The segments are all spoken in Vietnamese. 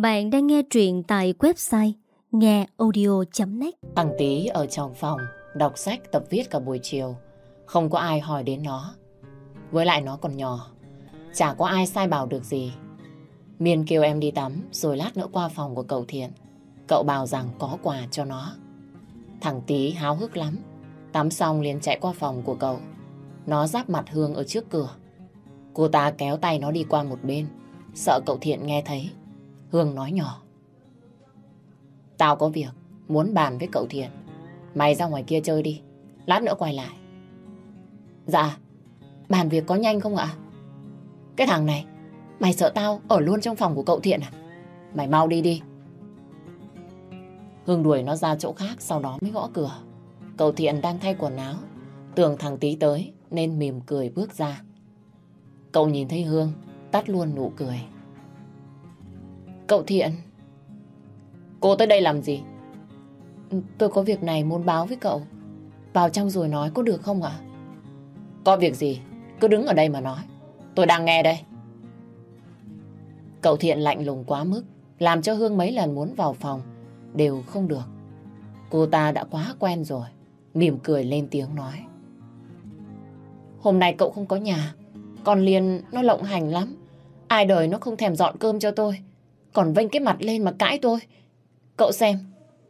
Bạn đang nghe truyện tại website ngheaudio.net Thằng tí ở trong phòng, đọc sách tập viết cả buổi chiều. Không có ai hỏi đến nó. Với lại nó còn nhỏ, chả có ai sai bảo được gì. Miên kêu em đi tắm, rồi lát nữa qua phòng của cậu Thiện. Cậu bảo rằng có quà cho nó. Thằng tí háo hức lắm. Tắm xong liền chạy qua phòng của cậu. Nó giáp mặt Hương ở trước cửa. Cô ta kéo tay nó đi qua một bên, sợ cậu Thiện nghe thấy. Hương nói nhỏ. Tao có việc, muốn bàn với cậu Thiện. Mày ra ngoài kia chơi đi, lát nữa quay lại. Dạ, bàn việc có nhanh không ạ? Cái thằng này, mày sợ tao ở luôn trong phòng của cậu Thiện à? Mày mau đi đi. Hương đuổi nó ra chỗ khác, sau đó mới gõ cửa. Cậu Thiện đang thay quần áo, tưởng thằng tí tới nên mỉm cười bước ra. Cậu nhìn thấy Hương, tắt luôn nụ cười. Cậu Thiện, cô tới đây làm gì? Tôi có việc này muốn báo với cậu. Vào trong rồi nói có được không ạ? Có việc gì? Cứ đứng ở đây mà nói. Tôi đang nghe đây. Cậu Thiện lạnh lùng quá mức, làm cho Hương mấy lần muốn vào phòng, đều không được. Cô ta đã quá quen rồi, mỉm cười lên tiếng nói. Hôm nay cậu không có nhà, con Liên nó lộng hành lắm. Ai đời nó không thèm dọn cơm cho tôi, còn vênh cái mặt lên mà cãi tôi. Cậu xem,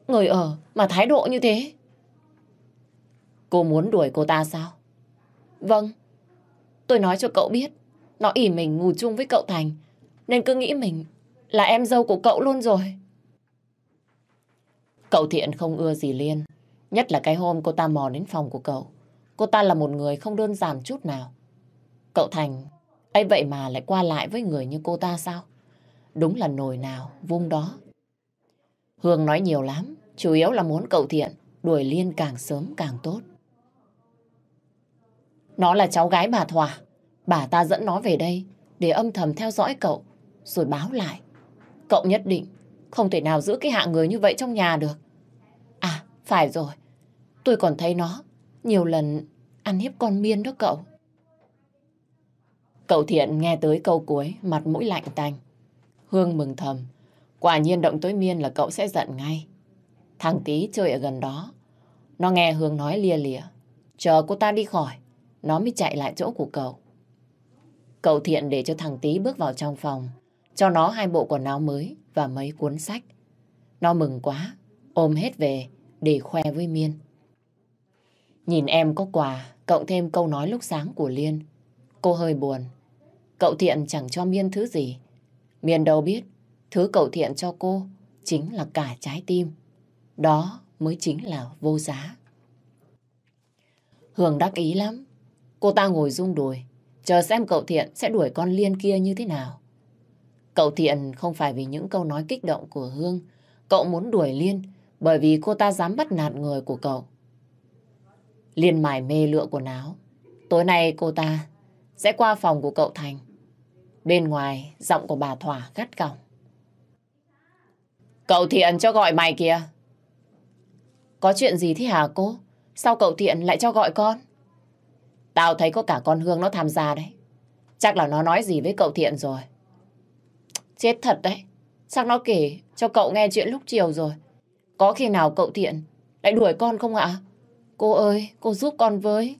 người ở mà thái độ như thế. Cô muốn đuổi cô ta sao? Vâng, tôi nói cho cậu biết, nó ỉ mình ngủ chung với cậu Thành, nên cứ nghĩ mình là em dâu của cậu luôn rồi. Cậu Thiện không ưa gì Liên, nhất là cái hôm cô ta mò đến phòng của cậu. Cô ta là một người không đơn giản chút nào. Cậu Thành, ấy vậy mà lại qua lại với người như cô ta sao? Đúng là nồi nào, vung đó. Hương nói nhiều lắm, chủ yếu là muốn cậu Thiện đuổi Liên càng sớm càng tốt. Nó là cháu gái bà Thỏa. Bà ta dẫn nó về đây để âm thầm theo dõi cậu, rồi báo lại. Cậu nhất định không thể nào giữ cái hạng người như vậy trong nhà được. À, phải rồi. Tôi còn thấy nó nhiều lần ăn hiếp con miên đó cậu. Cậu Thiện nghe tới câu cuối, mặt mũi lạnh tanh. Hương mừng thầm. Quả nhiên động tới miên là cậu sẽ giận ngay. Thằng tí chơi ở gần đó. Nó nghe Hương nói lia lịa. Chờ cô ta đi khỏi, nó mới chạy lại chỗ của cậu. Cậu Thiện để cho thằng tí bước vào trong phòng, cho nó hai bộ quần áo mới và mấy cuốn sách. Nó mừng quá, ôm hết về để khoe với Miên. Nhìn em có quà, cộng thêm câu nói lúc sáng của Liên. Cô hơi buồn. Cậu Thiện chẳng cho Miên thứ gì miền đâu biết, thứ cậu Thiện cho cô chính là cả trái tim. Đó mới chính là vô giá. Hương đắc ý lắm. Cô ta ngồi rung đùi, chờ xem cậu Thiện sẽ đuổi con Liên kia như thế nào. Cậu Thiện không phải vì những câu nói kích động của Hương. Cậu muốn đuổi Liên bởi vì cô ta dám bắt nạt người của cậu. Liên mải mê lựa quần áo. Tối nay cô ta sẽ qua phòng của cậu Thành. Bên ngoài, giọng của bà Thỏa gắt gỏng. Cậu Thiện cho gọi mày kìa. Có chuyện gì thế hả cô? Sao cậu Thiện lại cho gọi con? Tao thấy có cả con Hương nó tham gia đấy. Chắc là nó nói gì với cậu Thiện rồi. Chết thật đấy. Chắc nó kể cho cậu nghe chuyện lúc chiều rồi. Có khi nào cậu Thiện lại đuổi con không ạ? Cô ơi, cô giúp con với.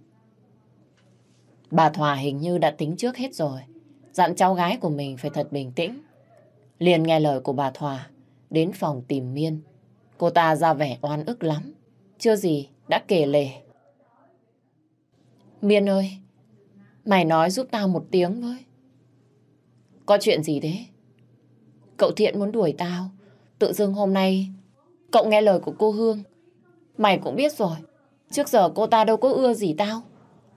Bà Thỏa hình như đã tính trước hết rồi. Dặn cháu gái của mình phải thật bình tĩnh. Liền nghe lời của bà Thòa đến phòng tìm Miên. Cô ta ra vẻ oan ức lắm. Chưa gì, đã kể lể. Miên ơi, mày nói giúp tao một tiếng với. Có chuyện gì thế? Cậu Thiện muốn đuổi tao. Tự dưng hôm nay, cậu nghe lời của cô Hương. Mày cũng biết rồi, trước giờ cô ta đâu có ưa gì tao.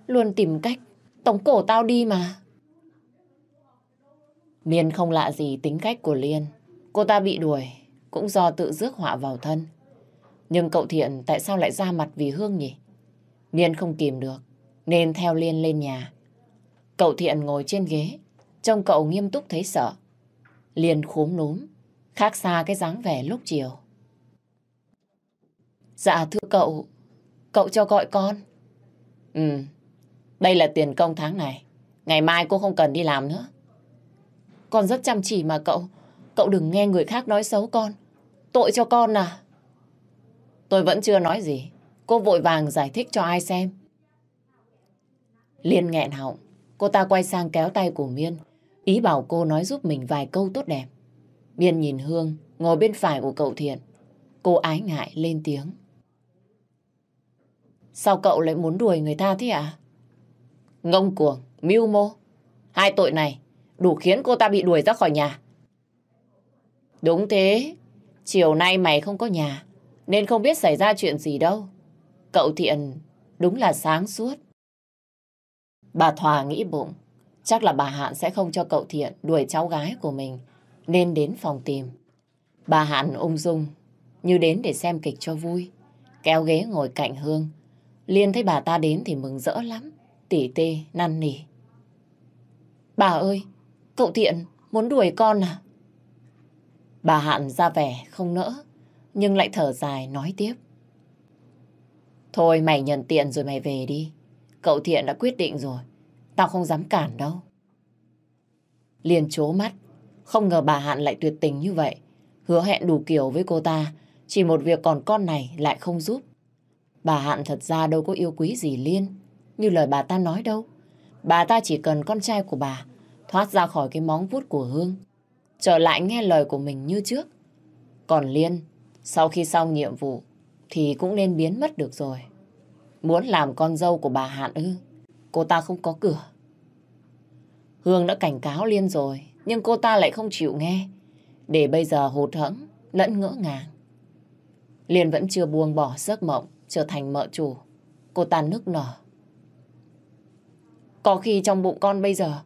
Luôn tìm cách tống cổ tao đi mà. Liên không lạ gì tính cách của Liên. Cô ta bị đuổi cũng do tự rước họa vào thân. Nhưng cậu Thiện tại sao lại ra mặt vì Hương nhỉ? Liên không kìm được, nên theo Liên lên nhà. Cậu Thiện ngồi trên ghế, trông cậu nghiêm túc thấy sợ. Liên khúm núm, khác xa cái dáng vẻ lúc chiều. Dạ thưa cậu, cậu cho gọi con. Ừ, đây là tiền công tháng này. Ngày mai cô không cần đi làm nữa. Con rất chăm chỉ mà cậu. Cậu đừng nghe người khác nói xấu con. Tội cho con à. Tôi vẫn chưa nói gì. Cô vội vàng giải thích cho ai xem. Liên nghẹn họng. Cô ta quay sang kéo tay của Miên. Ý bảo cô nói giúp mình vài câu tốt đẹp. Miên nhìn Hương ngồi bên phải của cậu Thiện. Cô ái ngại lên tiếng. Sao cậu lại muốn đuổi người ta thế ạ? À? Ngông cuồng, mưu mô. Hai tội này đủ khiến cô ta bị đuổi ra khỏi nhà. Đúng thế. Chiều nay mày không có nhà nên không biết xảy ra chuyện gì đâu. Cậu Thiện đúng là sáng suốt. Bà Thòa nghĩ bụng, chắc là bà Hạn sẽ không cho cậu Thiện đuổi cháu gái của mình, nên đến phòng tìm. Bà Hạn ung dung, như đến để xem kịch cho vui. Kéo ghế ngồi cạnh Hương. Liên thấy bà ta đến thì mừng rỡ lắm, tỉ tê, năn nỉ. Bà ơi, cậu Thiện muốn đuổi con à? Bà Hạn ra vẻ không nỡ, nhưng lại thở dài nói tiếp. Thôi mày nhận tiện rồi mày về đi. Cậu Thiện đã quyết định rồi. Tao không dám cản đâu. Liên chố mắt. Không ngờ bà Hạn lại tuyệt tình như vậy. Hứa hẹn đủ kiểu với cô ta. Chỉ một việc còn con này lại không giúp. Bà Hạn thật ra đâu có yêu quý gì Liên. Như lời bà ta nói đâu. Bà ta chỉ cần con trai của bà thoát ra khỏi cái móng vuốt của Hương. Trở lại nghe lời của mình như trước. Còn Liên, sau khi xong nhiệm vụ, thì cũng nên biến mất được rồi. Muốn làm con dâu của bà Hạn ư, cô ta không có cửa. Hương đã cảnh cáo Liên rồi, nhưng cô ta lại không chịu nghe. Để bây giờ hụt hẫng, lẫn ngỡ ngàng. Liên vẫn chưa buông bỏ giấc mộng, trở thành mợ chủ. Cô ta nức nở. Có khi trong bụng con bây giờ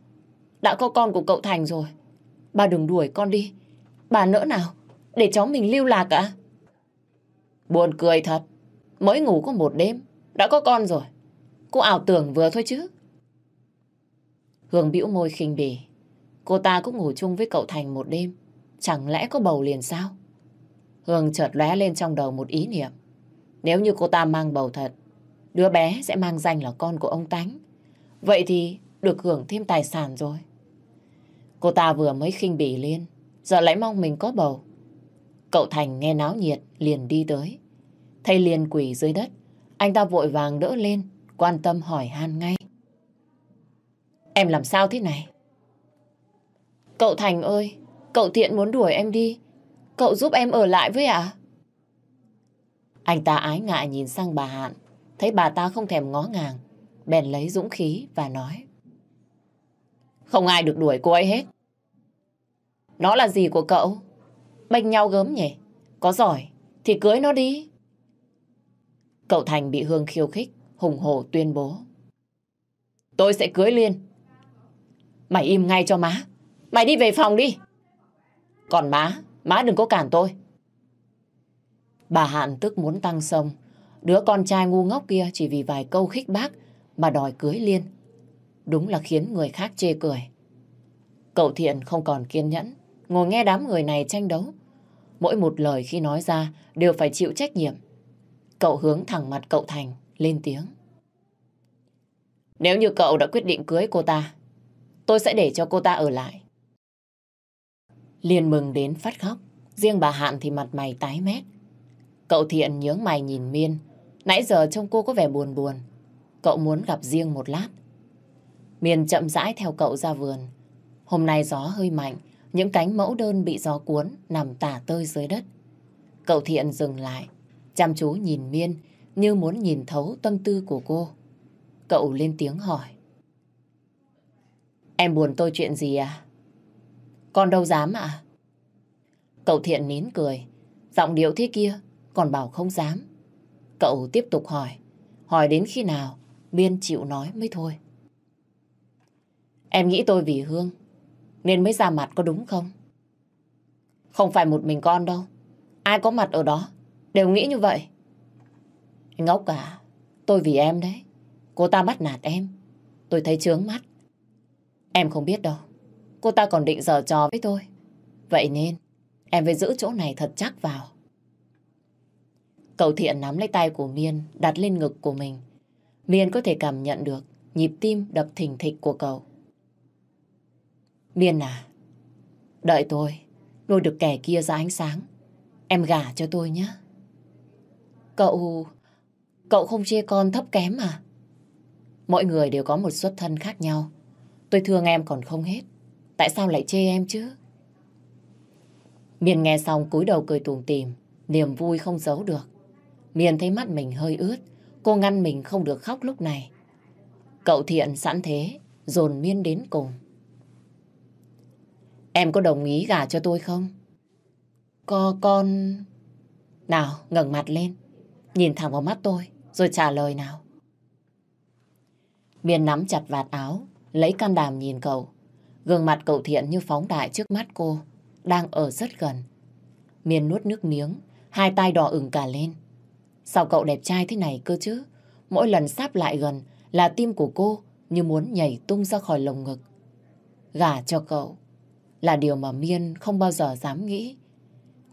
đã có con của cậu Thành rồi. Bà đừng đuổi con đi. Bà nỡ nào để cháu mình lưu lạc cả. Buồn cười thật. Mới ngủ có một đêm, đã có con rồi. Cô ảo tưởng vừa thôi chứ. Hương bĩu môi khinh bỉ. Cô ta cũng ngủ chung với cậu Thành một đêm. Chẳng lẽ có bầu liền sao? Hương chợt lóe lên trong đầu một ý niệm. Nếu như cô ta mang bầu thật, đứa bé sẽ mang danh là con của ông Tánh. Vậy thì được hưởng thêm tài sản rồi. Cô ta vừa mới khinh bỉ Liên, giờ lại mong mình có bầu. Cậu Thành nghe náo nhiệt, liền đi tới. Thấy Liên quỷ dưới đất, anh ta vội vàng đỡ lên, quan tâm hỏi han ngay. Em làm sao thế này? Cậu Thành ơi, cậu Thiện muốn đuổi em đi. Cậu giúp em ở lại với ạ? À? Anh ta ái ngại nhìn sang bà Hạn, thấy bà ta không thèm ngó ngàng, bèn lấy dũng khí và nói. Không ai được đuổi cô ấy hết. Nó là gì của cậu? Bênh nhau gớm nhỉ? Có giỏi thì cưới nó đi. Cậu Thành bị Hương khiêu khích, hùng hổ tuyên bố. Tôi sẽ cưới Liên. Mày im ngay cho má. Mày đi về phòng đi. Còn má, má đừng có cản tôi. Bà Hạn tức muốn tăng sông. Đứa con trai ngu ngốc kia chỉ vì vài câu khích bác mà đòi cưới Liên. Đúng là khiến người khác chê cười. Cậu Thiện không còn kiên nhẫn, ngồi nghe đám người này tranh đấu. Mỗi một lời khi nói ra đều phải chịu trách nhiệm. Cậu hướng thẳng mặt cậu Thành, lên tiếng. Nếu như cậu đã quyết định cưới cô ta, tôi sẽ để cho cô ta ở lại. Liên mừng đến phát khóc, riêng bà Hạn thì mặt mày tái mét. Cậu Thiện nhướng mày nhìn Miên, nãy giờ trông cô có vẻ buồn buồn. Cậu muốn gặp riêng một lát. Miên chậm rãi theo cậu ra vườn. Hôm nay gió hơi mạnh, những cánh mẫu đơn bị gió cuốn nằm tả tơi dưới đất. Cậu Thiện dừng lại, chăm chú nhìn Miên như muốn nhìn thấu tâm tư của cô. Cậu lên tiếng hỏi. Em buồn tôi chuyện gì à? Con đâu dám ạ? Cậu Thiện nín cười, giọng điệu thế kia, còn bảo không dám. Cậu tiếp tục hỏi, hỏi đến khi nào Miên chịu nói mới thôi. Em nghĩ tôi vì Hương, nên mới ra mặt có đúng không? Không phải một mình con đâu. Ai có mặt ở đó đều nghĩ như vậy. Ngốc cả. Tôi vì em đấy. Cô ta bắt nạt em. Tôi thấy chướng mắt. Em không biết đâu. Cô ta còn định giở trò với tôi. Vậy nên, em phải giữ chỗ này thật chắc vào. Cậu thiện nắm lấy tay của Miên, đặt lên ngực của mình. Miên có thể cảm nhận được nhịp tim đập thình thịch của cậu. Miên à, đợi tôi. lôi được kẻ kia ra ánh sáng. Em gả cho tôi nhé. Cậu... Cậu không chê con thấp kém à? Mỗi người đều có một xuất thân khác nhau. Tôi thương em còn không hết. Tại sao lại chê em chứ? Miền nghe xong cúi đầu cười tùm tìm. Niềm vui không giấu được. Miền thấy mắt mình hơi ướt. Cô ngăn mình không được khóc lúc này. Cậu thiện sẵn thế, dồn miên đến cùng. Em có đồng ý gả cho tôi không? Có con... Nào, ngẩng mặt lên. Nhìn thẳng vào mắt tôi, rồi trả lời nào. Miên nắm chặt vạt áo, lấy can đảm nhìn cậu. Gương mặt cậu thiện như phóng đại trước mắt cô, đang ở rất gần. Miên nuốt nước miếng, hai tay đỏ ửng cả lên. Sao cậu đẹp trai thế này cơ chứ? Mỗi lần sắp lại gần là tim của cô như muốn nhảy tung ra khỏi lồng ngực. Gả cho cậu là điều mà Miên không bao giờ dám nghĩ.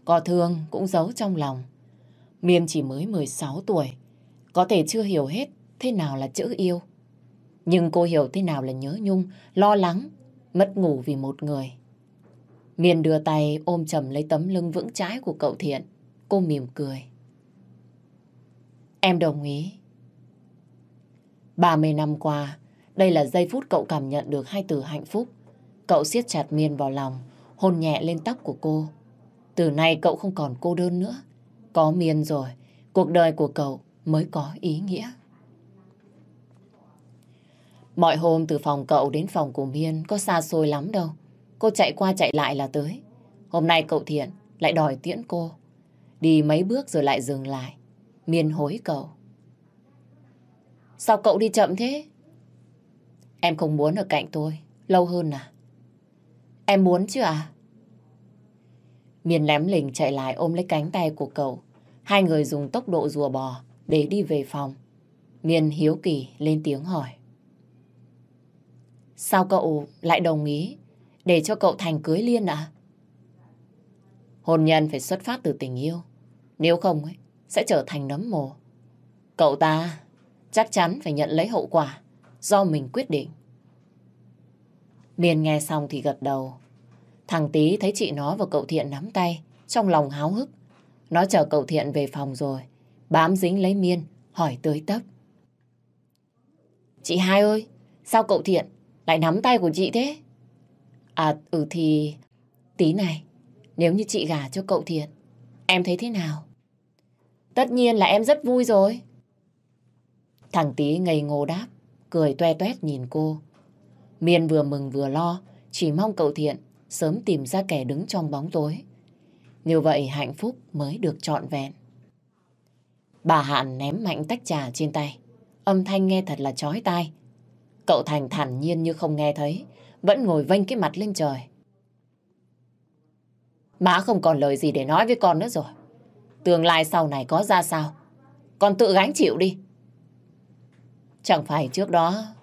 Có thương cũng giấu trong lòng. Miên chỉ mới 16 tuổi, có thể chưa hiểu hết thế nào là chữ yêu. Nhưng cô hiểu thế nào là nhớ nhung, lo lắng, mất ngủ vì một người. Miên đưa tay ôm chầm lấy tấm lưng vững chãi của cậu Thiện. Cô mỉm cười. Em đồng ý. 30 năm qua, đây là giây phút cậu cảm nhận được hai từ hạnh phúc. Cậu siết chặt Miên vào lòng, hôn nhẹ lên tóc của cô. Từ nay cậu không còn cô đơn nữa. Có Miên rồi, cuộc đời của cậu mới có ý nghĩa. Mọi hôm từ phòng cậu đến phòng của Miên có xa xôi lắm đâu. Cô chạy qua chạy lại là tới. Hôm nay cậu Thiện lại đòi tiễn cô. Đi mấy bước rồi lại dừng lại. Miên hối cậu. Sao cậu đi chậm thế? Em không muốn ở cạnh tôi. Lâu hơn à? Em muốn chứ à? Miền lém lình chạy lại ôm lấy cánh tay của cậu. Hai người dùng tốc độ rùa bò để đi về phòng. Miền hiếu kỳ lên tiếng hỏi. Sao cậu lại đồng ý để cho cậu Thành cưới Liên ạ? Hôn nhân phải xuất phát từ tình yêu. Nếu không ấy, sẽ trở thành nấm mồ. Cậu ta chắc chắn phải nhận lấy hậu quả do mình quyết định. Miên nghe xong thì gật đầu. Thằng Tý thấy chị nó và cậu Thiện nắm tay, trong lòng háo hức. Nó chờ cậu Thiện về phòng rồi, bám dính lấy Miên, hỏi tới tấp. Chị hai ơi, sao cậu Thiện lại nắm tay của chị thế? À, ừ thì... Tí này, nếu như chị gả cho cậu Thiện, em thấy thế nào? Tất nhiên là em rất vui rồi. Thằng Tý ngây ngô đáp, cười toe toét nhìn cô. Miên vừa mừng vừa lo, chỉ mong cậu Thiện sớm tìm ra kẻ đứng trong bóng tối. Như vậy hạnh phúc mới được trọn vẹn. Bà Hạn ném mạnh tách trà trên tay. Âm thanh nghe thật là chói tai. Cậu Thành thản nhiên như không nghe thấy, vẫn ngồi vênh cái mặt lên trời. Má không còn lời gì để nói với con nữa rồi. Tương lai sau này có ra sao? Con tự gánh chịu đi. Chẳng phải trước đó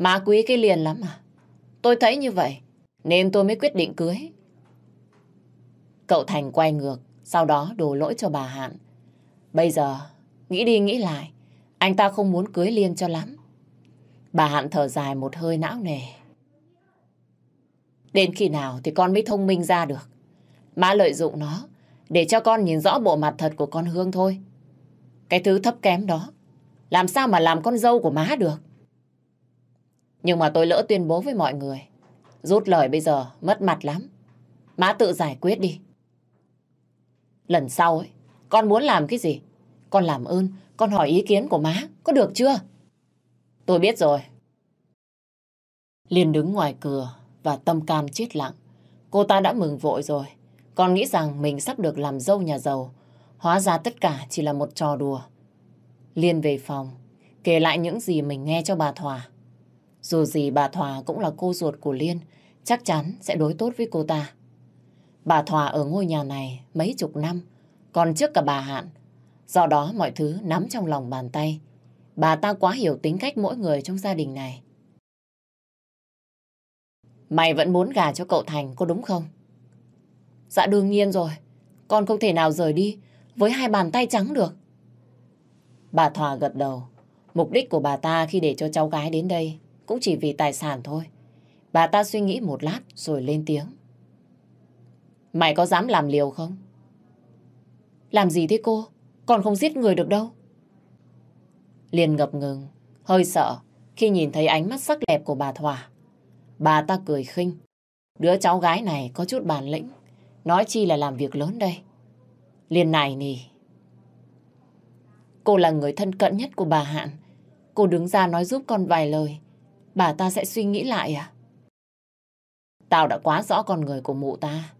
má quý cái liền lắm à? Tôi thấy như vậy, nên tôi mới quyết định cưới. Cậu Thành quay ngược, sau đó đổ lỗi cho bà Hạn. Bây giờ, nghĩ đi nghĩ lại, anh ta không muốn cưới Liên cho lắm. Bà Hạn thở dài một hơi não nề. Đến khi nào thì con mới thông minh ra được. Má lợi dụng nó để cho con nhìn rõ bộ mặt thật của con Hương thôi. Cái thứ thấp kém đó, làm sao mà làm con dâu của má được? Nhưng mà tôi lỡ tuyên bố với mọi người. Rút lời bây giờ mất mặt lắm. Má tự giải quyết đi. Lần sau ấy, con muốn làm cái gì? Con làm ơn, con hỏi ý kiến của má, có được chưa? Tôi biết rồi. Liên đứng ngoài cửa và tâm cam chết lặng. Cô ta đã mừng vội rồi. Còn nghĩ rằng mình sắp được làm dâu nhà giàu. Hóa ra tất cả chỉ là một trò đùa. Liên về phòng, kể lại những gì mình nghe cho bà Thỏa. Dù gì bà Thòa cũng là cô ruột của Liên, chắc chắn sẽ đối tốt với cô ta. Bà Thòa ở ngôi nhà này mấy chục năm, còn trước cả bà Hạn. Do đó mọi thứ nắm trong lòng bàn tay. Bà ta quá hiểu tính cách mỗi người trong gia đình này. Mày vẫn muốn gả cho cậu Thành, có đúng không? Dạ đương nhiên rồi. Con không thể nào rời đi với hai bàn tay trắng được. Bà Thòa gật đầu. Mục đích của bà ta khi để cho cháu gái đến đây cũng chỉ vì tài sản thôi. Bà ta suy nghĩ một lát rồi lên tiếng. Mày có dám làm liều không? Làm gì thế cô? Còn không giết người được đâu. Liền ngập ngừng, hơi sợ khi nhìn thấy ánh mắt sắc đẹp của bà Thỏa. Bà ta cười khinh. Đứa cháu gái này có chút bản lĩnh. Nói chi là làm việc lớn đây. Liền này nì. Cô là người thân cận nhất của bà Hạn. Cô đứng ra nói giúp con vài lời. Bà ta sẽ suy nghĩ lại à? Tao đã quá rõ con người của mụ ta.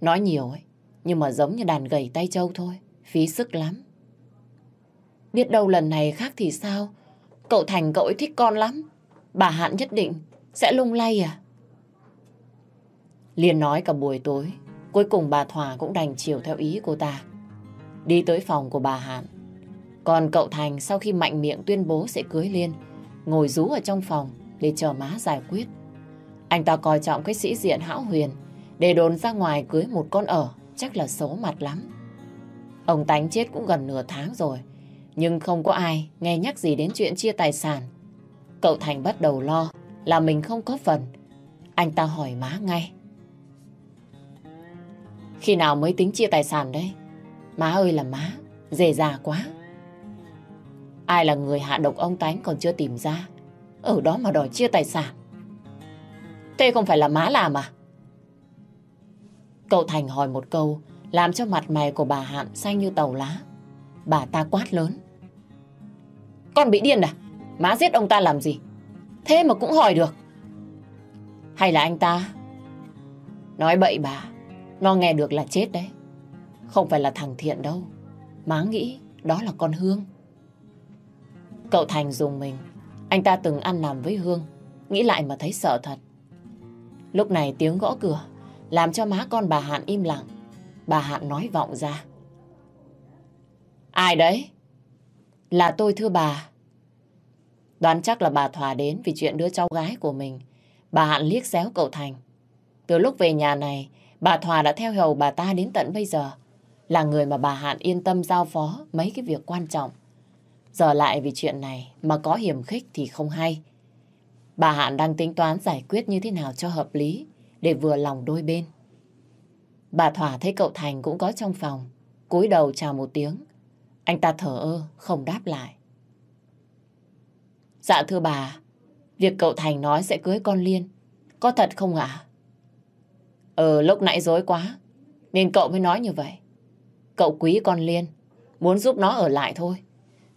Nói nhiều ấy, nhưng mà giống như đàn gầy tay trâu thôi. Phí sức lắm. Biết đâu lần này khác thì sao? Cậu Thành cậu ấy thích con lắm. Bà Hạn nhất định sẽ lung lay à? Liên nói cả buổi tối. Cuối cùng bà Thỏa cũng đành chiều theo ý cô ta. Đi tới phòng của bà Hạn. Còn cậu Thành sau khi mạnh miệng tuyên bố sẽ cưới Liên, ngồi rú ở trong phòng để chờ má giải quyết. Anh ta coi trọng cái sĩ diện hão huyền, để đồn ra ngoài cưới một con ở, chắc là xấu mặt lắm. Ông Tánh chết cũng gần nửa tháng rồi, nhưng không có ai nghe nhắc gì đến chuyện chia tài sản. Cậu Thành bắt đầu lo là mình không có phần. Anh ta hỏi má ngay. Khi nào mới tính chia tài sản đấy? Má ơi là má, dề già quá. Ai là người hạ độc ông Tánh còn chưa tìm ra. Ở đó mà đòi chia tài sản. Thế không phải là má làm à? Cậu Thành hỏi một câu làm cho mặt mày của bà Hạn xanh như tàu lá. Bà ta quát lớn. Con bị điên à? Má giết ông ta làm gì? Thế mà cũng hỏi được. Hay là anh ta? Nói bậy bà, nó nghe được là chết đấy. Không phải là thằng thiện đâu. Má nghĩ đó là con Hương. Cậu Thành dùng mình. Anh ta từng ăn làm với Hương. Nghĩ lại mà thấy sợ thật. Lúc này tiếng gõ cửa làm cho má con bà Hạn im lặng. Bà Hạn nói vọng ra. Ai đấy? Là tôi thưa bà. Đoán chắc là bà Thòa đến vì chuyện đứa cháu gái của mình. Bà Hạn liếc xéo cậu Thành. Từ lúc về nhà này, bà Thòa đã theo hầu bà ta đến tận bây giờ. Là người mà bà Hạn yên tâm giao phó mấy cái việc quan trọng. Giờ lại vì chuyện này mà có hiểm khích thì không hay. Bà Hạn đang tính toán giải quyết như thế nào cho hợp lý để vừa lòng đôi bên. Bà Thỏa thấy cậu Thành cũng có trong phòng, cúi đầu chào một tiếng. Anh ta thở ơ, không đáp lại. Dạ thưa bà, việc cậu Thành nói sẽ cưới con Liên, có thật không ạ? À? Ừ, lúc nãy dối quá, nên cậu mới nói như vậy. Cậu quý con Liên, muốn giúp nó ở lại thôi,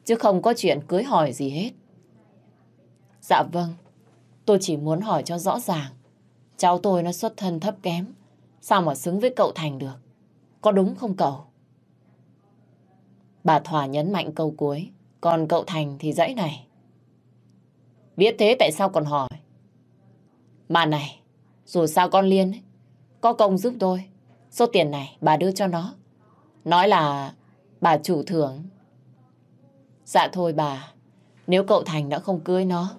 chứ không có chuyện cưới hỏi gì hết. Dạ vâng, tôi chỉ muốn hỏi cho rõ ràng. Cháu tôi nó xuất thân thấp kém, sao mà xứng với cậu Thành được? Có đúng không cậu? Bà Thỏa nhấn mạnh câu cuối, còn cậu Thành thì dãy này. Biết thế tại sao còn hỏi? Mà này, dù sao con Liên ấy, có công giúp tôi. Số tiền này bà đưa cho nó. Nói là bà chủ thưởng. Dạ thôi bà, nếu cậu Thành đã không cưới nó,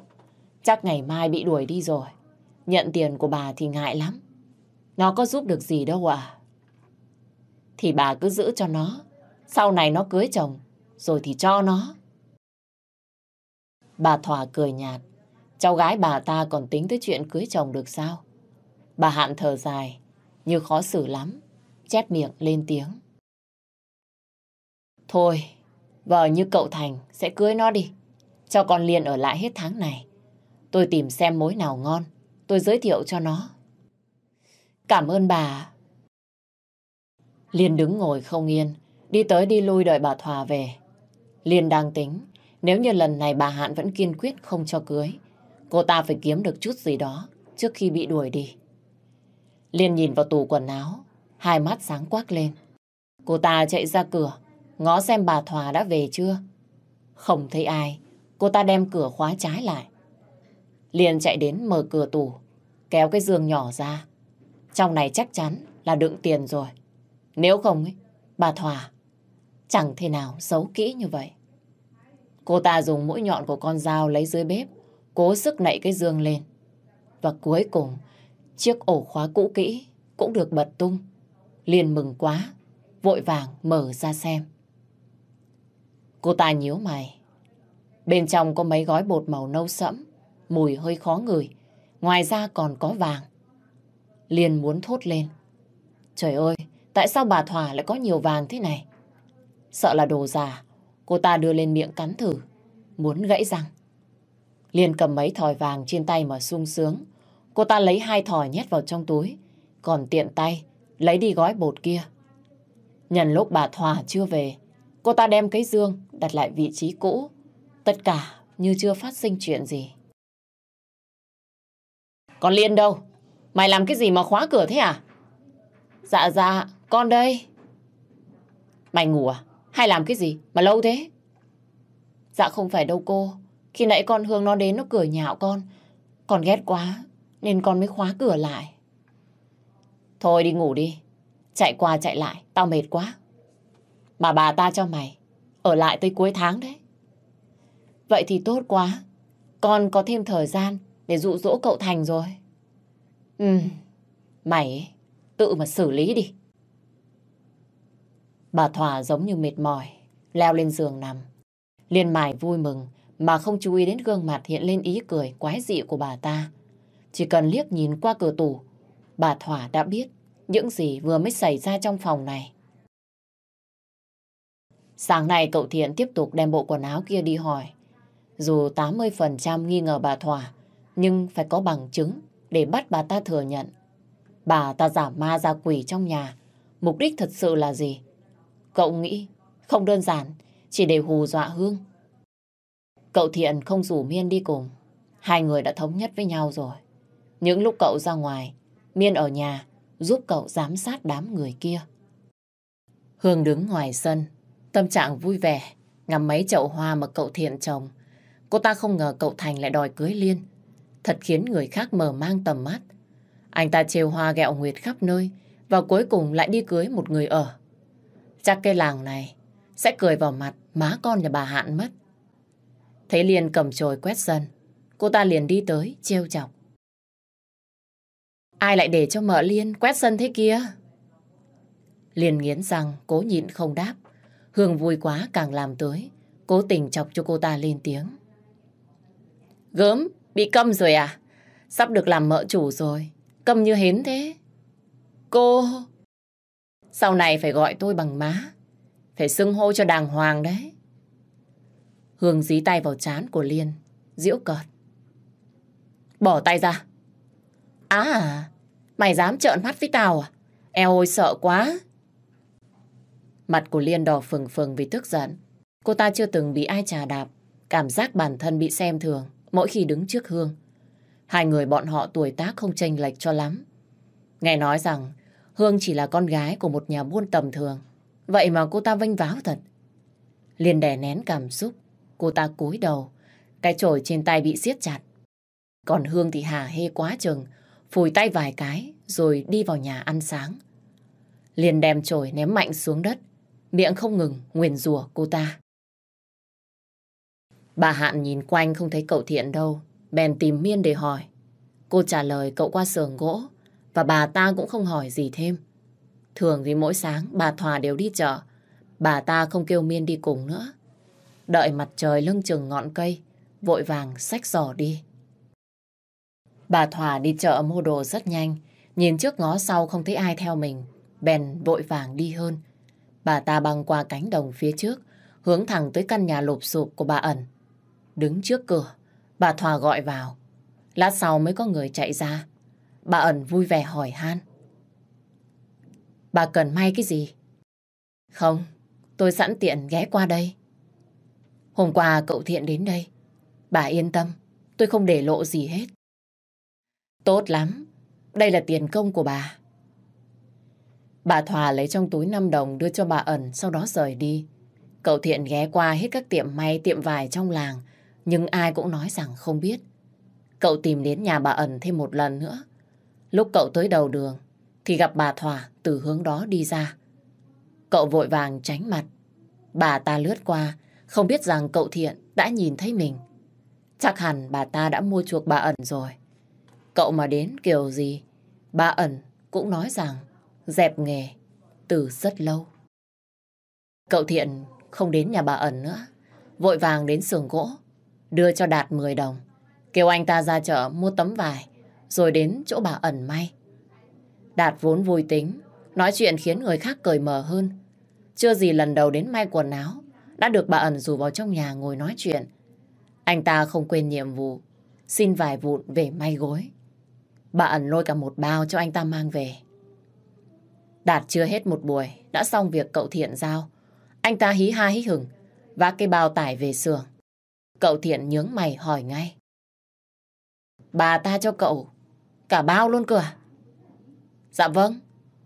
chắc ngày mai bị đuổi đi rồi. Nhận tiền của bà thì ngại lắm. Nó có giúp được gì đâu à? Thì bà cứ giữ cho nó. Sau này nó cưới chồng, rồi thì cho nó. Bà Thỏa cười nhạt. Cháu gái bà ta còn tính tới chuyện cưới chồng được sao? Bà Hạn thở dài, như khó xử lắm. Chép miệng lên tiếng. Thôi, vợ như cậu Thành sẽ cưới nó đi. Cho con Liên ở lại hết tháng này. Tôi tìm xem mối nào ngon. Tôi giới thiệu cho nó. Cảm ơn bà. Liên đứng ngồi không yên. Đi tới đi lui đợi bà Thòa về. Liên đang tính. Nếu như lần này bà Hạn vẫn kiên quyết không cho cưới. Cô ta phải kiếm được chút gì đó trước khi bị đuổi đi. Liên nhìn vào tủ quần áo. Hai mắt sáng quắc lên. Cô ta chạy ra cửa. Ngó xem bà Thòa đã về chưa. Không thấy ai. Cô ta đem cửa khóa trái lại. liền chạy đến mở cửa tủ. Kéo cái giường nhỏ ra. Trong này chắc chắn là đựng tiền rồi. Nếu không ấy, bà Thòa chẳng thể nào giấu kỹ như vậy. Cô ta dùng mũi nhọn của con dao lấy dưới bếp, cố sức nạy cái giường lên. Và cuối cùng, chiếc ổ khóa cũ kỹ cũng được bật tung. Liền mừng quá, vội vàng mở ra xem. Cô ta nhíu mày. Bên trong có mấy gói bột màu nâu sẫm, mùi hơi khó ngửi. Ngoài ra còn có vàng. Liền muốn thốt lên. Trời ơi, tại sao bà Thỏa lại có nhiều vàng thế này? Sợ là đồ giả, cô ta đưa lên miệng cắn thử, muốn gãy răng. Liên cầm mấy thỏi vàng trên tay mà sung sướng. Cô ta lấy hai thỏi nhét vào trong túi, còn tiện tay lấy đi gói bột kia. Nhân lúc bà Thỏa chưa về, cô ta đem cái dương đặt lại vị trí cũ. Tất cả như chưa phát sinh chuyện gì. Con Liên đâu? Mày làm cái gì mà khóa cửa thế à? Dạ dạ, con đây. Mày ngủ à? Hay làm cái gì mà lâu thế? Dạ không phải đâu cô. Khi nãy con Hương nó đến nó cười nhạo con. Con ghét quá nên con mới khóa cửa lại. Thôi đi ngủ đi. Chạy qua chạy lại, tao mệt quá. Mà bà ta cho mày ở lại tới cuối tháng đấy. Vậy thì tốt quá. Con có thêm thời gian để dụ dỗ cậu Thành rồi. Ừ, mày tự mà xử lý đi. Bà Thỏa giống như mệt mỏi, leo lên giường nằm. Liên mải vui mừng mà không chú ý đến gương mặt hiện lên ý cười quái dị của bà ta. Chỉ cần liếc nhìn qua cửa tủ, bà Thỏa đã biết những gì vừa mới xảy ra trong phòng này. Sáng nay cậu Thiện tiếp tục đem bộ quần áo kia đi hỏi. Dù 80% nghi ngờ bà Thỏa, nhưng phải có bằng chứng để bắt bà ta thừa nhận. Bà ta giả ma ra quỷ trong nhà, mục đích thật sự là gì? Cậu nghĩ không đơn giản, chỉ để hù dọa Hương. Cậu Thiện không rủ Miên đi cùng. Hai người đã thống nhất với nhau rồi. Những lúc cậu ra ngoài, Miên ở nhà giúp cậu giám sát đám người kia. Hương đứng ngoài sân, tâm trạng vui vẻ, ngắm mấy chậu hoa mà cậu Thiện trồng. Cô ta không ngờ cậu Thành lại đòi cưới Liên. Thật khiến người khác mở mang tầm mắt. Anh ta trêu hoa gẹo nguyệt khắp nơi và cuối cùng lại đi cưới một người ở. Chắc cái làng này sẽ cười vào mặt má con nhà bà Hạn mất. Thấy Liên cầm chổi quét sân, cô ta liền đi tới, trêu chọc. Ai lại để cho mợ Liên quét sân thế kia? Liên nghiến răng, cố nhịn không đáp. Hương vui quá càng làm tới, cố tình chọc cho cô ta lên tiếng. Gớm, bị câm rồi à? Sắp được làm mợ chủ rồi, câm như hến thế. Cô... Sau này phải gọi tôi bằng má. Phải xưng hô cho đàng hoàng đấy. Hương dí tay vào chán của Liên, diễu cợt. Bỏ tay ra. À, mày dám trợn mắt với tao à? Eo ôi sợ quá. Mặt của Liên đỏ phừng phừng vì tức giận. Cô ta chưa từng bị ai trà đạp. Cảm giác bản thân bị xem thường, mỗi khi đứng trước Hương. Hai người bọn họ tuổi tác không chênh lệch cho lắm. Nghe nói rằng, Hương chỉ là con gái của một nhà buôn tầm thường. Vậy mà cô ta vinh váo thật. Liên đè nén cảm xúc. Cô ta cúi đầu. Cái chổi trên tay bị siết chặt. Còn Hương thì hà hê quá chừng. phủi tay vài cái, rồi đi vào nhà ăn sáng. Liên đem chổi ném mạnh xuống đất. Miệng không ngừng nguyền rủa cô ta. Bà Hạn nhìn quanh không thấy cậu Thiện đâu. Bèn tìm Miên để hỏi. Cô trả lời cậu qua xưởng gỗ. Và bà ta cũng không hỏi gì thêm. Thường thì mỗi sáng bà Thòa đều đi chợ. Bà ta không kêu Miên đi cùng nữa. Đợi mặt trời lưng chừng ngọn cây, vội vàng xách giỏ đi. Bà Thòa đi chợ mua đồ rất nhanh, nhìn trước ngó sau không thấy ai theo mình, bèn vội vàng đi hơn. Bà ta băng qua cánh đồng phía trước, hướng thẳng tới căn nhà lụp sụp của bà ẩn. Đứng trước cửa, bà Thòa gọi vào. Lát sau mới có người chạy ra. Bà ẩn vui vẻ hỏi han. Bà cần may cái gì? Không, tôi sẵn tiện ghé qua đây. Hôm qua cậu Thiện đến đây. Bà yên tâm, tôi không để lộ gì hết. Tốt lắm, đây là tiền công của bà. Bà Thòa lấy trong túi 5 đồng đưa cho bà ẩn, sau đó rời đi. Cậu Thiện ghé qua hết các tiệm may, tiệm vải trong làng, nhưng ai cũng nói rằng không biết. Cậu tìm đến nhà bà ẩn thêm một lần nữa. Lúc cậu tới đầu đường, thì gặp bà Thỏa từ hướng đó đi ra. Cậu vội vàng tránh mặt. Bà ta lướt qua, không biết rằng cậu Thiện đã nhìn thấy mình. Chắc hẳn bà ta đã mua chuộc bà ẩn rồi. Cậu mà đến kiểu gì, bà ẩn cũng nói rằng dẹp nghề từ rất lâu. Cậu Thiện không đến nhà bà ẩn nữa, vội vàng đến xưởng gỗ, đưa cho Đạt 10 đồng, kêu anh ta ra chợ mua tấm vải, rồi đến chỗ bà ẩn may. Đạt vốn vui tính, Nói chuyện khiến người khác cởi mở hơn. Chưa gì lần đầu đến may quần áo, đã được bà ẩn rủ vào trong nhà ngồi nói chuyện. Anh ta không quên nhiệm vụ, xin vài vụn về may gối. Bà ẩn lôi cả một bao cho anh ta mang về. Đạt chưa hết một buổi, đã xong việc cậu Thiện giao. Anh ta hí ha hí hửng, vác cái bao tải về xưởng. Cậu Thiện nhướng mày hỏi ngay. Bà ta cho cậu cả bao luôn cơ à? Dạ vâng,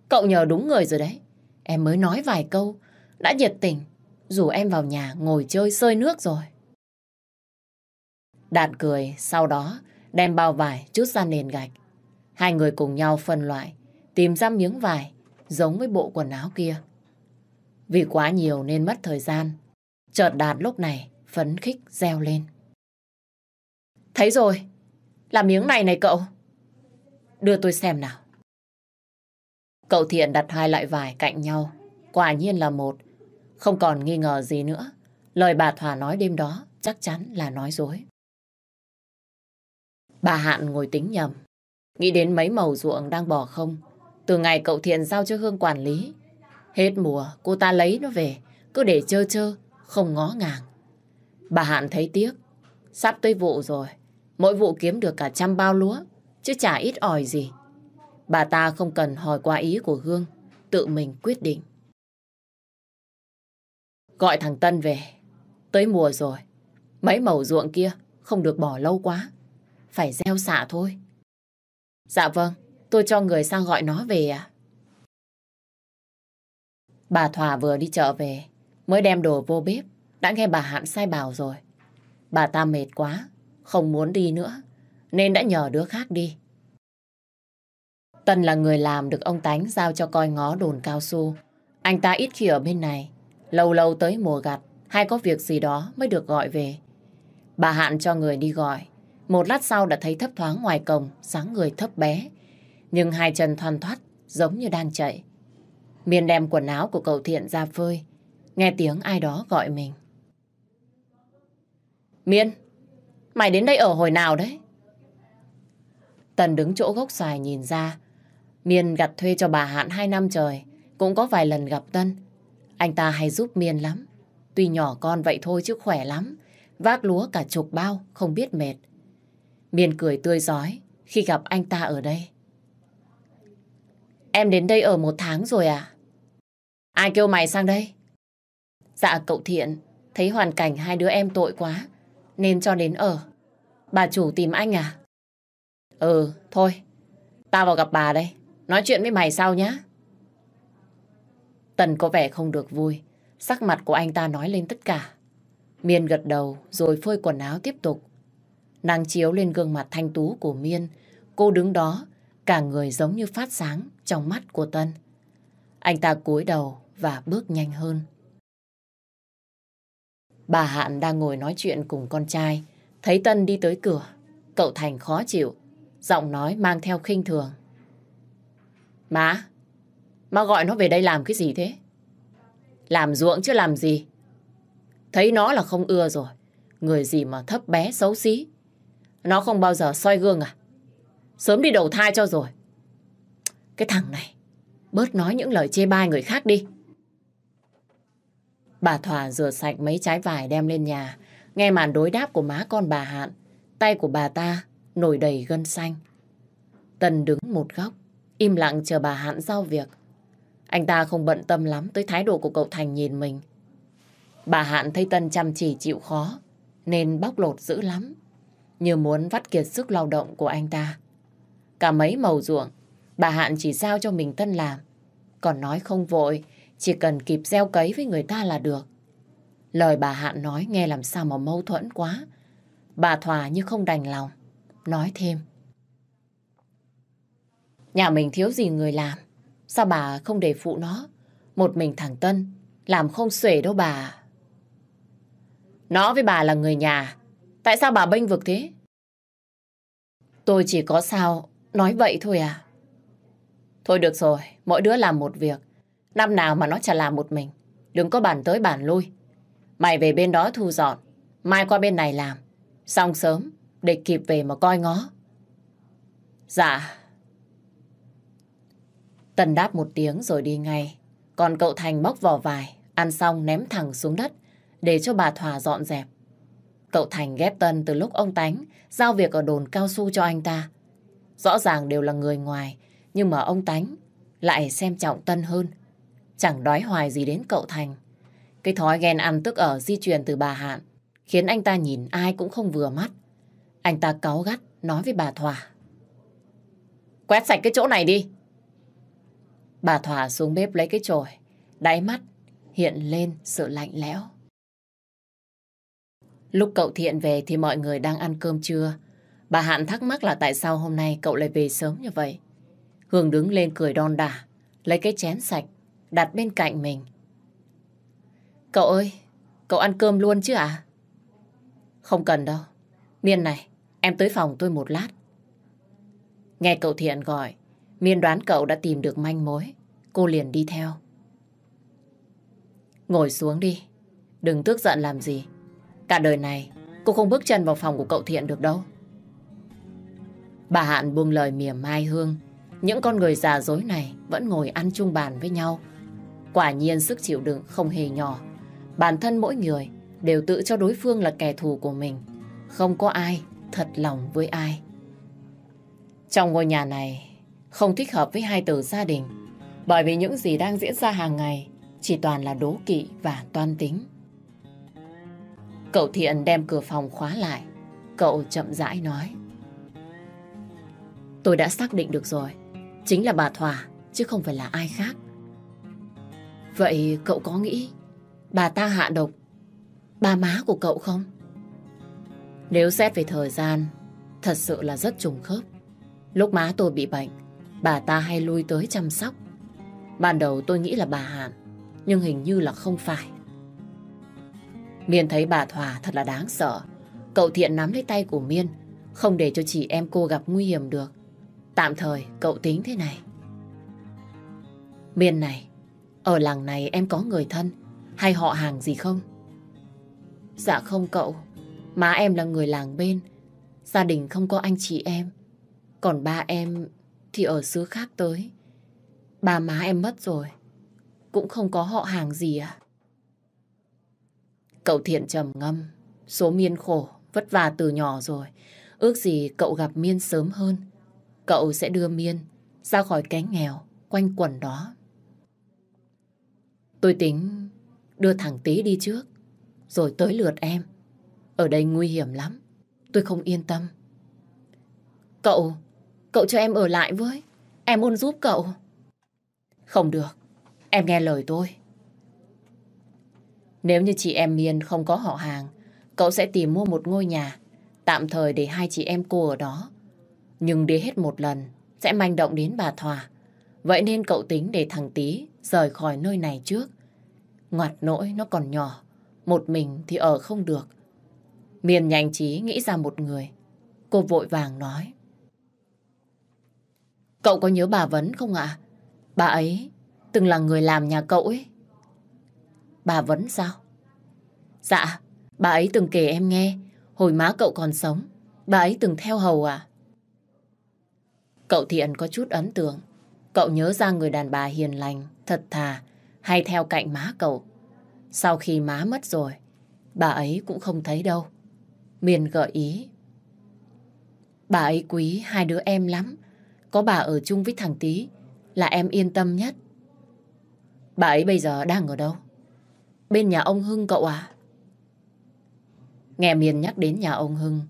cậu nhờ đúng người rồi đấy. Em mới nói vài câu, đã nhiệt tình, rủ em vào nhà ngồi chơi sơi nước rồi. Đạt cười, sau đó đem bao vải chút ra nền gạch. Hai người cùng nhau phân loại, tìm ra miếng vải giống với bộ quần áo kia. Vì quá nhiều nên mất thời gian. Chợt Đạt lúc này phấn khích reo lên. Thấy rồi, là miếng này này cậu. Đưa tôi xem nào. Cậu Thiện đặt hai loại vải cạnh nhau. Quả nhiên là một. Không còn nghi ngờ gì nữa. Lời bà Thỏa nói đêm đó chắc chắn là nói dối. Bà Hạn ngồi tính nhầm. Nghĩ đến mấy màu ruộng đang bỏ không. Từ ngày cậu Thiện giao cho Hương quản lý. Hết mùa cô ta lấy nó về. Cứ để chơ chơ, không ngó ngàng. Bà Hạn thấy tiếc. Sắp tới vụ rồi. Mỗi vụ kiếm được cả trăm bao lúa. Chứ chả ít ỏi gì. Bà ta không cần hỏi qua ý của Hương. Tự mình quyết định. Gọi thằng Tân về. Tới mùa rồi. Mấy màu ruộng kia không được bỏ lâu quá. Phải gieo xạ thôi. Dạ vâng, tôi cho người sang gọi nó về à. Bà Thỏa vừa đi chợ về, mới đem đồ vô bếp, đã nghe bà Hạn sai bảo rồi. Bà ta mệt quá, không muốn đi nữa, nên đã nhờ đứa khác đi. Tân là người làm được ông Tánh giao cho coi ngó đồn cao su. Anh ta ít khi ở bên này, lâu lâu tới mùa gặt hay có việc gì đó mới được gọi về. Bà Hạn cho người đi gọi, một lát sau đã thấy thấp thoáng ngoài cổng, dáng người thấp bé. Nhưng hai chân thoăn thoắt, giống như đang chạy. Miên đem quần áo của cậu Thiện ra phơi. Nghe tiếng ai đó gọi mình. Miên, mày đến đây ở hồi nào đấy? Tần đứng chỗ gốc xoài nhìn ra. Miên gặt thuê cho bà Hạn hai năm trời. Cũng có vài lần gặp Tân. Anh ta hay giúp Miên lắm. Tuy nhỏ con vậy thôi chứ khỏe lắm. Vác lúa cả chục bao, không biết mệt. Miên cười tươi giói khi gặp anh ta ở đây. Em đến đây ở một tháng rồi à? Ai kêu mày sang đây? Dạ cậu Thiện, thấy hoàn cảnh hai đứa em tội quá, nên cho đến ở. Bà chủ tìm anh à? Ừ, thôi, tao vào gặp bà đây, nói chuyện với mày sau nhá. Tần có vẻ không được vui, sắc mặt của anh ta nói lên tất cả. Miên gật đầu rồi phơi quần áo tiếp tục. Nàng chiếu lên gương mặt thanh tú của Miên. Cô đứng đó, cả người giống như phát sáng trong mắt của Tân. Anh ta cúi đầu và bước nhanh hơn. Bà Hạn đang ngồi nói chuyện cùng con trai. Thấy Tân đi tới cửa, cậu Thành khó chịu. Giọng nói mang theo khinh thường. Má, má gọi nó về đây làm cái gì thế? Làm ruộng chứ làm gì? Thấy nó là không ưa rồi. Người gì mà thấp bé xấu xí. Nó không bao giờ soi gương à? Sớm đi đầu thai cho rồi. Cái thằng này, bớt nói những lời chê bai người khác đi. Bà Thỏa rửa sạch mấy trái vải đem lên nhà, nghe màn đối đáp của má con bà Hạn. Tay của bà ta nổi đầy gân xanh. Tần đứng một góc, im lặng chờ bà Hạn giao việc. Anh ta không bận tâm lắm tới thái độ của cậu Thành nhìn mình. Bà Hạn thấy Tân chăm chỉ chịu khó, nên bóc lột dữ lắm như muốn vắt kiệt sức lao động của anh ta. Cả mấy màu ruộng, bà Hạn chỉ giao cho mình Tân làm. Còn nói không vội, chỉ cần kịp gieo cấy với người ta là được. Lời bà Hạn nói nghe làm sao mà mâu thuẫn quá. Bà thòa như không đành lòng. Nói thêm. Nhà mình thiếu gì người làm. Sao bà không để phụ nó? Một mình thằng Tân, làm không xuể đâu bà. Nó với bà là người nhà, Tại sao bà bênh vực thế? Tôi chỉ có sao nói vậy thôi à. Thôi được rồi, mỗi đứa làm một việc. Năm nào mà nó chả làm một mình. Đừng có bàn tới bàn lui. Mày về bên đó thu dọn. Mai qua bên này làm. Xong sớm, để kịp về mà coi ngó. Dạ. Tần đáp một tiếng rồi đi ngay. Còn cậu Thành bóc vỏ vải, ăn xong ném thẳng xuống đất để cho bà Thòa dọn dẹp. Cậu Thành ghép Tân từ lúc ông Tánh giao việc ở đồn cao su cho anh ta. Rõ ràng đều là người ngoài, nhưng mà ông Tánh lại xem trọng Tân hơn. Chẳng đói hoài gì đến cậu Thành. Cái thói ghen ăn tức ở di truyền từ bà Hạn khiến anh ta nhìn ai cũng không vừa mắt. Anh ta cáu gắt nói với bà Thỏa. Quét sạch cái chỗ này đi. Bà Thỏa xuống bếp lấy cái chổi, đáy mắt hiện lên sự lạnh lẽo. Lúc cậu Thiện về thì mọi người đang ăn cơm trưa. Bà Hạn thắc mắc là tại sao hôm nay cậu lại về sớm như vậy. Hương đứng lên cười đon đả, lấy cái chén sạch, đặt bên cạnh mình. Cậu ơi, cậu ăn cơm luôn chứ à? Không cần đâu. Miên này, em tới phòng tôi một lát. Nghe cậu Thiện gọi, Miên đoán cậu đã tìm được manh mối. Cô liền đi theo. Ngồi xuống đi. Đừng tức giận làm gì. Cả đời này, cô không bước chân vào phòng của cậu Thiện được đâu. Bà Hạn buông lời mỉa mai Hương. Những con người già dối này vẫn ngồi ăn chung bàn với nhau. Quả nhiên sức chịu đựng không hề nhỏ. Bản thân mỗi người đều tự cho đối phương là kẻ thù của mình. Không có ai thật lòng với ai. Trong ngôi nhà này không thích hợp với hai từ gia đình, bởi vì những gì đang diễn ra hàng ngày chỉ toàn là đố kỵ và toan tính. Cậu Thiện đem cửa phòng khóa lại. Cậu chậm rãi nói. Tôi đã xác định được rồi. Chính là bà Thỏa, chứ không phải là ai khác. Vậy cậu có nghĩ bà ta hạ độc ba má của cậu không? Nếu xét về thời gian, thật sự là rất trùng khớp. Lúc má tôi bị bệnh, bà ta hay lui tới chăm sóc. Ban đầu tôi nghĩ là bà Hàn nhưng hình như là không phải. Miên thấy bà Thỏa thật là đáng sợ. Cậu Thiện nắm lấy tay của Miên, không để cho chị em cô gặp nguy hiểm được. Tạm thời cậu tính thế này. Miên này, ở làng này em có người thân hay họ hàng gì không? Dạ không cậu, má em là người làng bên, gia đình không có anh chị em. Còn ba em thì ở xứ khác tới. Ba má em mất rồi, cũng không có họ hàng gì à? Cậu thiện trầm ngâm, số miên khổ, vất vả từ nhỏ rồi. Ước gì cậu gặp miên sớm hơn. Cậu sẽ đưa miên ra khỏi cái nghèo, quanh quẩn đó. Tôi tính đưa thằng Tý đi trước, rồi tới lượt em. Ở đây nguy hiểm lắm, tôi không yên tâm. Cậu, cậu cho em ở lại với, em muốn giúp cậu. Không được, em nghe lời tôi. Nếu như chị em Miên không có họ hàng, cậu sẽ tìm mua một ngôi nhà, tạm thời để hai chị em cô ở đó. Nhưng đi hết một lần, sẽ manh động đến bà Thòa. Vậy nên cậu tính để thằng Tý rời khỏi nơi này trước. Ngoặt nỗi nó còn nhỏ, một mình thì ở không được. Miền nhanh trí nghĩ ra một người. Cô vội vàng nói. Cậu có nhớ bà Vấn không ạ? Bà ấy từng là người làm nhà cậu ấy. Bà Vấn sao? Dạ, bà ấy từng kể em nghe, hồi má cậu còn sống, bà ấy từng theo hầu à? Cậu Thiện có chút ấn tượng. Cậu nhớ ra người đàn bà hiền lành, thật thà, hay theo cạnh má cậu. Sau khi má mất rồi, bà ấy cũng không thấy đâu. Miền gợi ý. Bà ấy quý hai đứa em lắm. Có bà ở chung với thằng Tý là em yên tâm nhất. Bà ấy bây giờ đang ở đâu? Bên nhà ông Hưng cậu à? Nghe Miền nhắc đến nhà ông Hưng,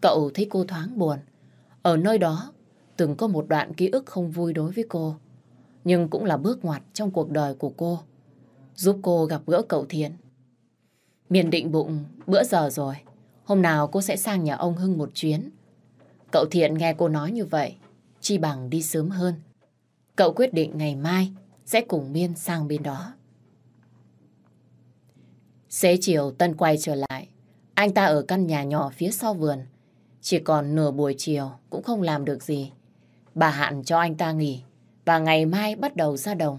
cậu thấy cô thoáng buồn. Ở nơi đó, từng có một đoạn ký ức không vui đối với cô. Nhưng cũng là bước ngoặt trong cuộc đời của cô. Giúp cô gặp gỡ cậu Thiện. Miền định bụng, bữa giờ rồi. Hôm nào cô sẽ sang nhà ông Hưng một chuyến. Cậu Thiện nghe cô nói như vậy, chi bằng đi sớm hơn. Cậu quyết định ngày mai sẽ cùng Miên sang bên đó. Xế chiều Tân quay trở lại. Anh ta ở căn nhà nhỏ phía sau vườn. Chỉ còn nửa buổi chiều cũng không làm được gì. Bà Hạn cho anh ta nghỉ và ngày mai bắt đầu ra đồng.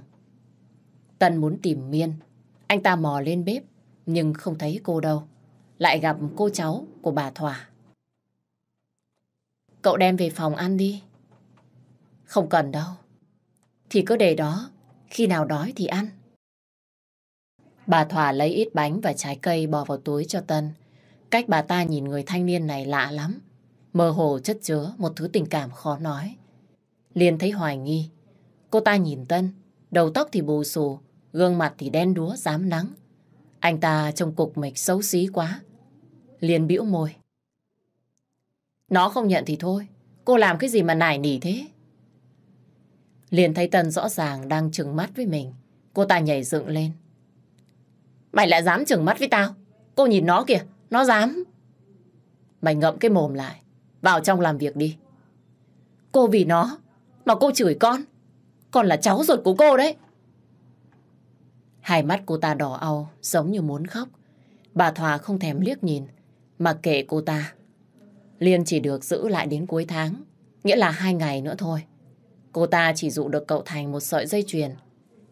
Tân muốn tìm Miên. Anh ta mò lên bếp nhưng không thấy cô đâu. Lại gặp cô cháu của bà Thỏa. Cậu đem về phòng ăn đi. Không cần đâu. thì cứ để đó, khi nào đói thì ăn. Bà Thỏa lấy ít bánh và trái cây bỏ vào túi cho Tân. Cách bà ta nhìn người thanh niên này lạ lắm. Mơ hồ chất chứa một thứ tình cảm khó nói. Liên thấy hoài nghi. Cô ta nhìn Tân, đầu tóc thì bù xù, gương mặt thì đen đúa dám nắng. Anh ta trông cục mịch xấu xí quá. liền bĩu môi. Nó không nhận thì thôi, cô làm cái gì mà nải nỉ thế? Liền thấy Tân rõ ràng đang trừng mắt với mình. Cô ta nhảy dựng lên. Mày lại dám trừng mắt với tao? Cô nhìn nó kìa, nó dám. Mày ngậm cái mồm lại, vào trong làm việc đi. Cô vì nó mà cô chửi con. Con là cháu ruột của cô đấy. Hai mắt cô ta đỏ au, giống như muốn khóc. Bà Thòa không thèm liếc nhìn, mà kệ cô ta. Liên chỉ được giữ lại đến cuối tháng, nghĩa là hai ngày nữa thôi. Cô ta chỉ dụ được cậu Thành một sợi dây chuyền.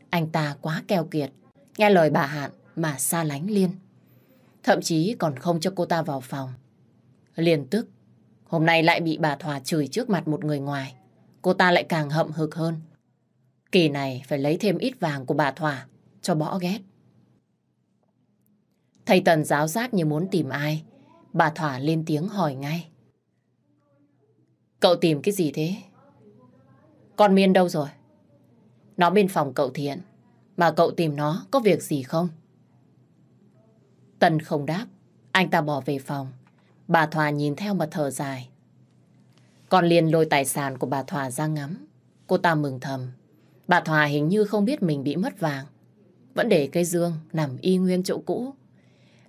Anh ta quá keo kiệt, nghe lời bà Hạn mà xa lánh Liên. Thậm chí còn không cho cô ta vào phòng. Liên tức, hôm nay lại bị bà Thòa chửi trước mặt một người ngoài. Cô ta lại càng hậm hực hơn. Kỳ này phải lấy thêm ít vàng của bà Thỏa, cho bỏ ghét. Thầy Tần giáo giác như muốn tìm ai. Bà Thỏa lên tiếng hỏi ngay. Cậu tìm cái gì thế? Con Miên đâu rồi? Nó bên phòng cậu Thiện. Mà cậu tìm nó có việc gì không? Tần không đáp. Anh ta bỏ về phòng. Bà Thỏa nhìn theo mà thở dài. Con liền lôi tài sản của bà Thòa ra ngắm. Cô ta mừng thầm. Bà Thòa hình như không biết mình bị mất vàng. Vẫn để cây dương nằm y nguyên chỗ cũ.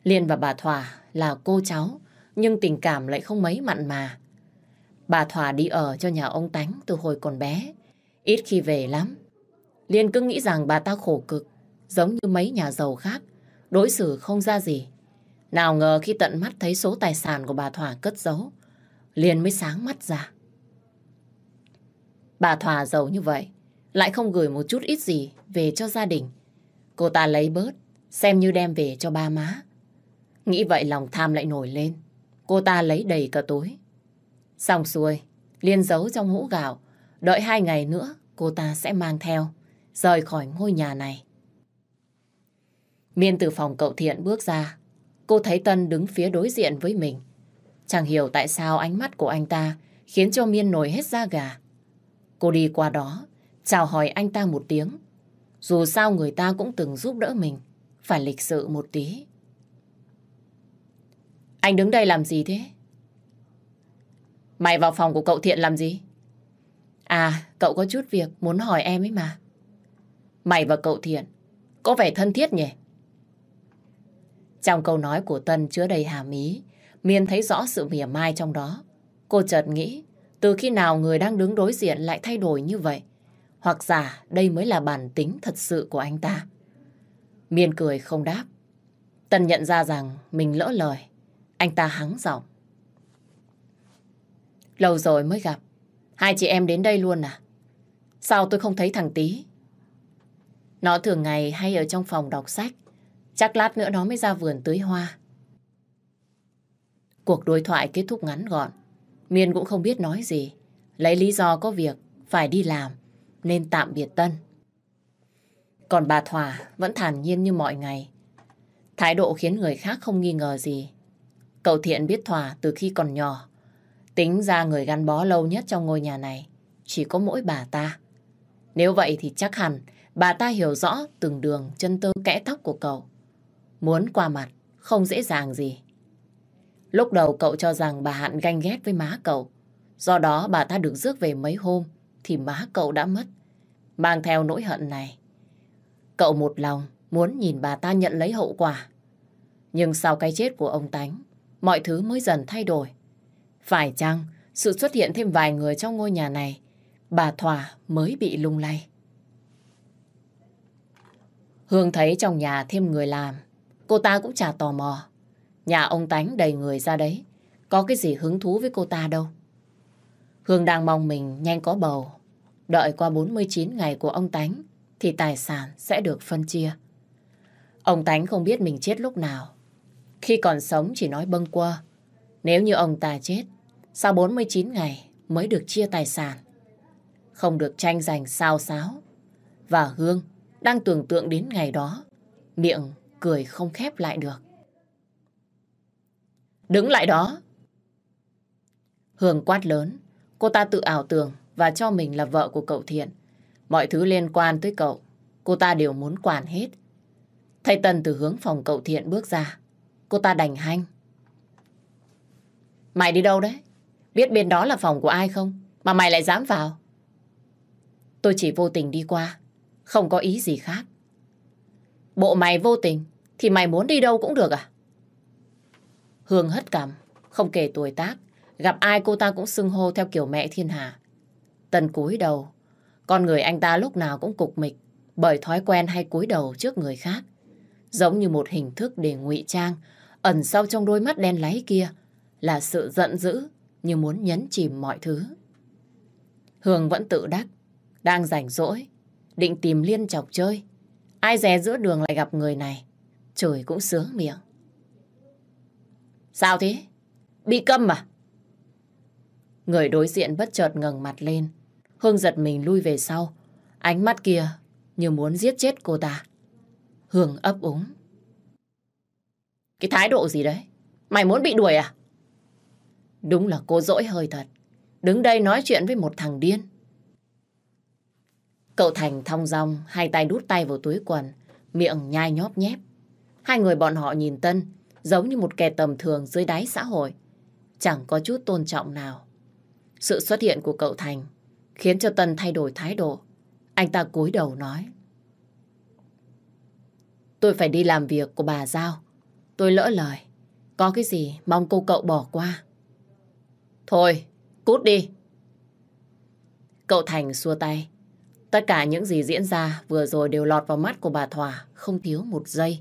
Liên và bà Thòa là cô cháu, nhưng tình cảm lại không mấy mặn mà. Bà Thòa đi ở cho nhà ông Tánh từ hồi còn bé, ít khi về lắm. Liên cứ nghĩ rằng bà ta khổ cực, giống như mấy nhà giàu khác, đối xử không ra gì. Nào ngờ khi tận mắt thấy số tài sản của bà Thỏa cất giấu, Liên mới sáng mắt ra. Bà Thòa giàu như vậy, lại không gửi một chút ít gì về cho gia đình. Cô ta lấy bớt, xem như đem về cho ba má. Nghĩ vậy lòng tham lại nổi lên. Cô ta lấy đầy cả túi. Xong xuôi, Liên giấu trong hũ gạo. Đợi hai ngày nữa, cô ta sẽ mang theo, rời khỏi ngôi nhà này. Miên từ phòng cậu Thiện bước ra. Cô thấy Tân đứng phía đối diện với mình. Chẳng hiểu tại sao ánh mắt của anh ta khiến cho Miên nổi hết da gà. Cô đi qua đó, chào hỏi anh ta một tiếng. Dù sao người ta cũng từng giúp đỡ mình, phải lịch sự một tí. Anh đứng đây làm gì thế? Mày vào phòng của cậu Thiện làm gì? À, cậu có chút việc muốn hỏi em ấy mà. Mày và cậu Thiện có vẻ thân thiết nhỉ? Trong câu nói của Tân chứa đầy hàm ý, Miên thấy rõ sự mỉa mai trong đó. Cô chợt nghĩ, từ khi nào người đang đứng đối diện lại thay đổi như vậy? Hoặc giả đây mới là bản tính thật sự của anh ta. Miên cười không đáp. Tân nhận ra rằng mình lỡ lời. Anh ta hắng giọng. Lâu rồi mới gặp. Hai chị em đến đây luôn à? Sao tôi không thấy thằng Tý? Nó thường ngày hay ở trong phòng đọc sách. Chắc lát nữa nó mới ra vườn tưới hoa. Cuộc đối thoại kết thúc ngắn gọn. Miên cũng không biết nói gì. Lấy lý do có việc, phải đi làm, nên tạm biệt Tân. Còn bà Thỏa vẫn thản nhiên như mọi ngày. Thái độ khiến người khác không nghi ngờ gì. Cậu Thiện biết Thỏa từ khi còn nhỏ. Tính ra người gắn bó lâu nhất trong ngôi nhà này chỉ có mỗi bà ta. Nếu vậy thì chắc hẳn bà ta hiểu rõ từng đường chân tơ kẽ tóc của cậu. Muốn qua mặt không dễ dàng gì. Lúc đầu cậu cho rằng bà Hạn ganh ghét với má cậu. Do đó bà ta được rước về mấy hôm thì má cậu đã mất. Mang theo nỗi hận này. Cậu một lòng muốn nhìn bà ta nhận lấy hậu quả. Nhưng sau cái chết của ông Tánh, mọi thứ mới dần thay đổi. Phải chăng sự xuất hiện thêm vài người trong ngôi nhà này, bà Thỏa mới bị lung lay. Hương thấy trong nhà thêm người làm, cô ta cũng chả tò mò. Nhà ông Tánh đầy người ra đấy, có cái gì hứng thú với cô ta đâu. Hương đang mong mình nhanh có bầu, đợi qua 49 ngày của ông Tánh thì tài sản sẽ được phân chia. Ông Tánh không biết mình chết lúc nào. Khi còn sống chỉ nói bâng quơ. Nếu như ông ta chết, sau 49 ngày mới được chia tài sản. Không được tranh giành sao sáo và Hương đang tưởng tượng đến ngày đó. Miệng cười không khép lại được. Đứng lại đó! Hương quát lớn. Cô ta tự ảo tưởng và cho mình là vợ của cậu Thiện. Mọi thứ liên quan tới cậu, cô ta đều muốn quản hết. Thầy Tân từ hướng phòng cậu Thiện bước ra. Cô ta đành hanh. Mày đi đâu đấy? Biết bên đó là phòng của ai không? Mà mày lại dám vào? Tôi chỉ vô tình đi qua. Không có ý gì khác. Bộ mày vô tình thì mày muốn đi đâu cũng được à? Hương hất cằm, không kể tuổi tác. Gặp ai cô ta cũng xưng hô theo kiểu mẹ thiên hạ. tần cúi đầu. Con người anh ta lúc nào cũng cục mịch bởi thói quen hay cúi đầu trước người khác. Giống như một hình thức để ngụy trang, ẩn sau trong đôi mắt đen láy kia là sự giận dữ như muốn nhấn chìm mọi thứ. Hương vẫn tự đắc, đang rảnh rỗi, định tìm liên chọc chơi. Ai dè giữa đường lại gặp người này, trời cũng sướng miệng. Sao thế? Bị câm à? Người đối diện bất chợt ngẩng mặt lên. Hương giật mình lui về sau. Ánh mắt kia như muốn giết chết cô ta. Hương ấp úng. Cái thái độ gì đấy? Mày muốn bị đuổi à? Đúng là cô dỗi hơi thật. Đứng đây nói chuyện với một thằng điên. Cậu Thành thong dong, hai tay đút tay vào túi quần, miệng nhai nhóp nhép. Hai người bọn họ nhìn Tân giống như một kẻ tầm thường dưới đáy xã hội. Chẳng có chút tôn trọng nào. Sự xuất hiện của cậu Thành khiến cho Tân thay đổi thái độ. Anh ta cúi đầu nói. Tôi phải đi làm việc của bà Giao. Tôi lỡ lời. Có cái gì mong cô cậu bỏ qua. Thôi, cút đi. Cậu Thành xua tay. Tất cả những gì diễn ra vừa rồi đều lọt vào mắt của bà Thỏa, không thiếu một giây.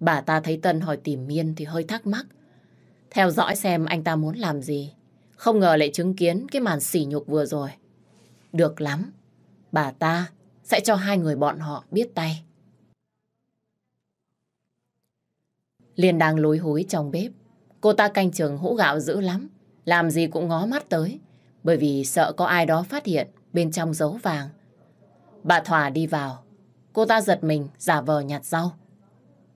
Bà ta thấy Tân hỏi tìm miên thì hơi thắc mắc. Theo dõi xem anh ta muốn làm gì. Không ngờ lại chứng kiến cái màn sỉ nhục vừa rồi. Được lắm. Bà ta sẽ cho hai người bọn họ biết tay. Liên đang lối hối trong bếp. Cô ta canh chừng hũ gạo dữ lắm. Làm gì cũng ngó mắt tới. Bởi vì sợ có ai đó phát hiện bên trong dấu vàng. Bà Thỏa đi vào. Cô ta giật mình, giả vờ nhặt rau.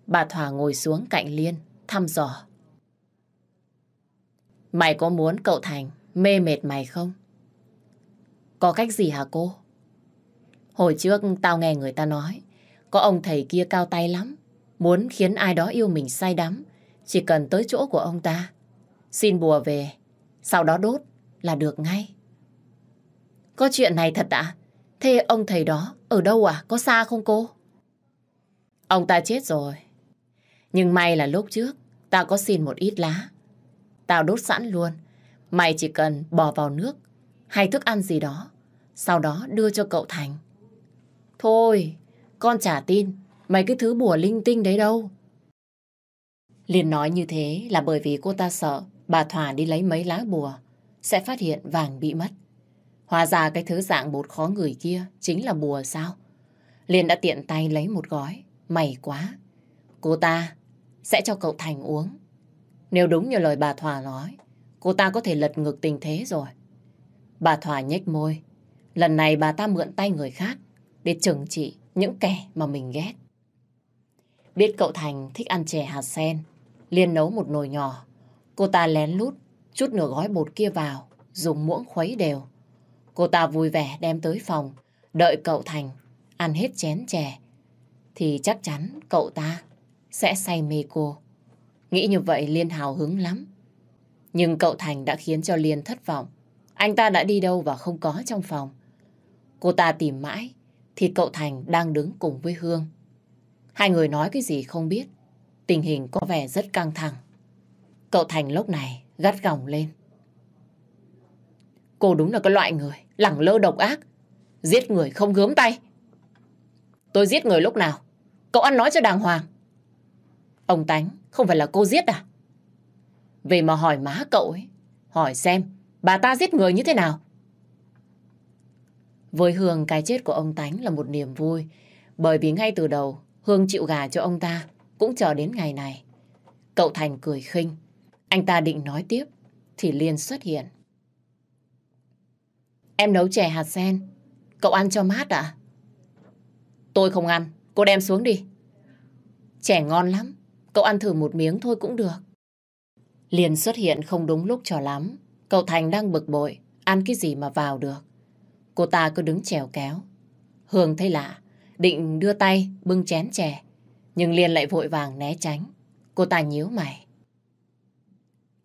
Bà Thỏa ngồi xuống cạnh Liên, thăm dò. Mày có muốn cậu Thành mê mệt mày không? Có cách gì hả cô? Hồi trước tao nghe người ta nói, có ông thầy kia cao tay lắm, muốn khiến ai đó yêu mình say đắm, chỉ cần tới chỗ của ông ta. Xin bùa về, sau đó đốt là được ngay. Có chuyện này thật ạ? Thế ông thầy đó ở đâu à? Có xa không cô? Ông ta chết rồi. Nhưng may là lúc trước tao có xin một ít lá. Tao đốt sẵn luôn. Mày chỉ cần bỏ vào nước hay thức ăn gì đó. Sau đó đưa cho cậu Thành. Thôi, con chả tin mấy cái thứ bùa linh tinh đấy đâu. Liên nói như thế là bởi vì cô ta sợ bà Thỏa đi lấy mấy lá bùa sẽ phát hiện vàng bị mất. Hóa ra cái thứ dạng bột khó người kia chính là bùa sao? Liên đã tiện tay lấy một gói. May quá. Cô ta sẽ cho cậu Thành uống. Nếu đúng như lời bà Thỏa nói, cô ta có thể lật ngược tình thế rồi. Bà Thỏa nhếch môi. Lần này bà ta mượn tay người khác để trừng trị những kẻ mà mình ghét. Biết cậu Thành thích ăn chè hạt sen, liền nấu một nồi nhỏ. Cô ta lén lút chút nửa gói bột kia vào, dùng muỗng khuấy đều. Cô ta vui vẻ đem tới phòng, đợi cậu Thành ăn hết chén chè. Thì chắc chắn cậu ta sẽ say mê cô. Nghĩ như vậy Liên hào hứng lắm. Nhưng cậu Thành đã khiến cho Liên thất vọng. Anh ta đã đi đâu và không có trong phòng. Cô ta tìm mãi, thì cậu Thành đang đứng cùng với Hương. Hai người nói cái gì không biết. Tình hình có vẻ rất căng thẳng. Cậu Thành lúc này gắt gỏng lên. Cô đúng là cái loại người lẳng lơ độc ác. Giết người không gớm tay. Tôi giết người lúc nào? Cậu ăn nói cho đàng hoàng. Ông Tánh, không phải là cô giết à? Về mà hỏi má cậu ấy. Hỏi xem, bà ta giết người như thế nào? Với Hương, cái chết của ông Tánh là một niềm vui. Bởi vì ngay từ đầu, Hương chịu gà cho ông ta, cũng chờ đến ngày này. Cậu Thành cười khinh. Anh ta định nói tiếp, thì Liên xuất hiện. Em nấu chè hạt sen. Cậu ăn cho mát ạ? Tôi không ăn, cô đem xuống đi. Chè ngon lắm, cậu ăn thử một miếng thôi cũng được. Liền xuất hiện không đúng lúc cho lắm. Cậu Thành đang bực bội, ăn cái gì mà vào được. Cô ta cứ đứng trèo kéo. Hương thấy lạ, định đưa tay bưng chén chè, nhưng Liên lại vội vàng né tránh. Cô ta nhíu mày.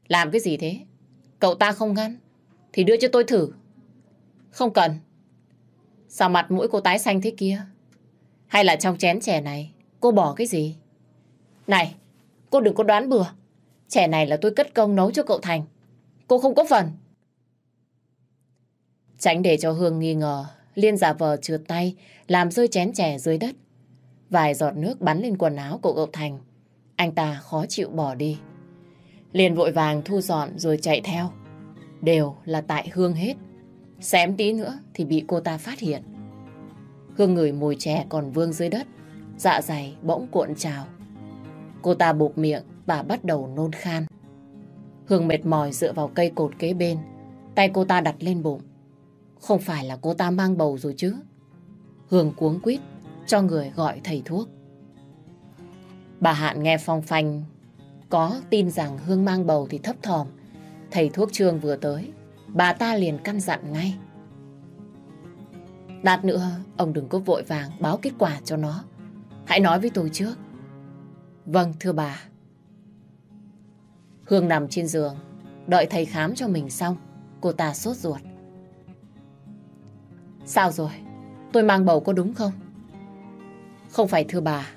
Làm cái gì thế? Cậu ta không ngăn, thì đưa cho tôi thử. Không cần. Sao mặt mũi cô tái xanh thế kia? Hay là trong chén chè này, cô bỏ cái gì? Này, cô đừng có đoán bừa. trẻ này là tôi cất công nấu cho cậu Thành. Cô không có phần. Tránh để cho Hương nghi ngờ, Liên giả vờ trượt tay, làm rơi chén chè dưới đất. Vài giọt nước bắn lên quần áo của cậu Thành. Anh ta khó chịu bỏ đi. Liên vội vàng thu dọn rồi chạy theo. Đều là tại Hương hết. Xém tí nữa thì bị cô ta phát hiện. Hương ngửi mùi chè còn vương dưới đất. Dạ dày bỗng cuộn trào. Cô ta buộc miệng và bắt đầu nôn khan. Hương mệt mỏi dựa vào cây cột kế bên. Tay cô ta đặt lên bụng. Không phải là cô ta mang bầu rồi chứ. Hương cuống quýt cho người gọi thầy thuốc. Bà Hạn nghe phong phanh có tin rằng Hương mang bầu thì thấp thòm. Thầy thuốc trương vừa tới, bà ta liền căn dặn ngay. Đạt nữa, ông đừng có vội vàng báo kết quả cho nó. Hãy nói với tôi trước. Vâng, thưa bà. Hương nằm trên giường, đợi thầy khám cho mình xong. Cô ta sốt ruột. Sao rồi? Tôi mang bầu có đúng không? Không phải thưa bà,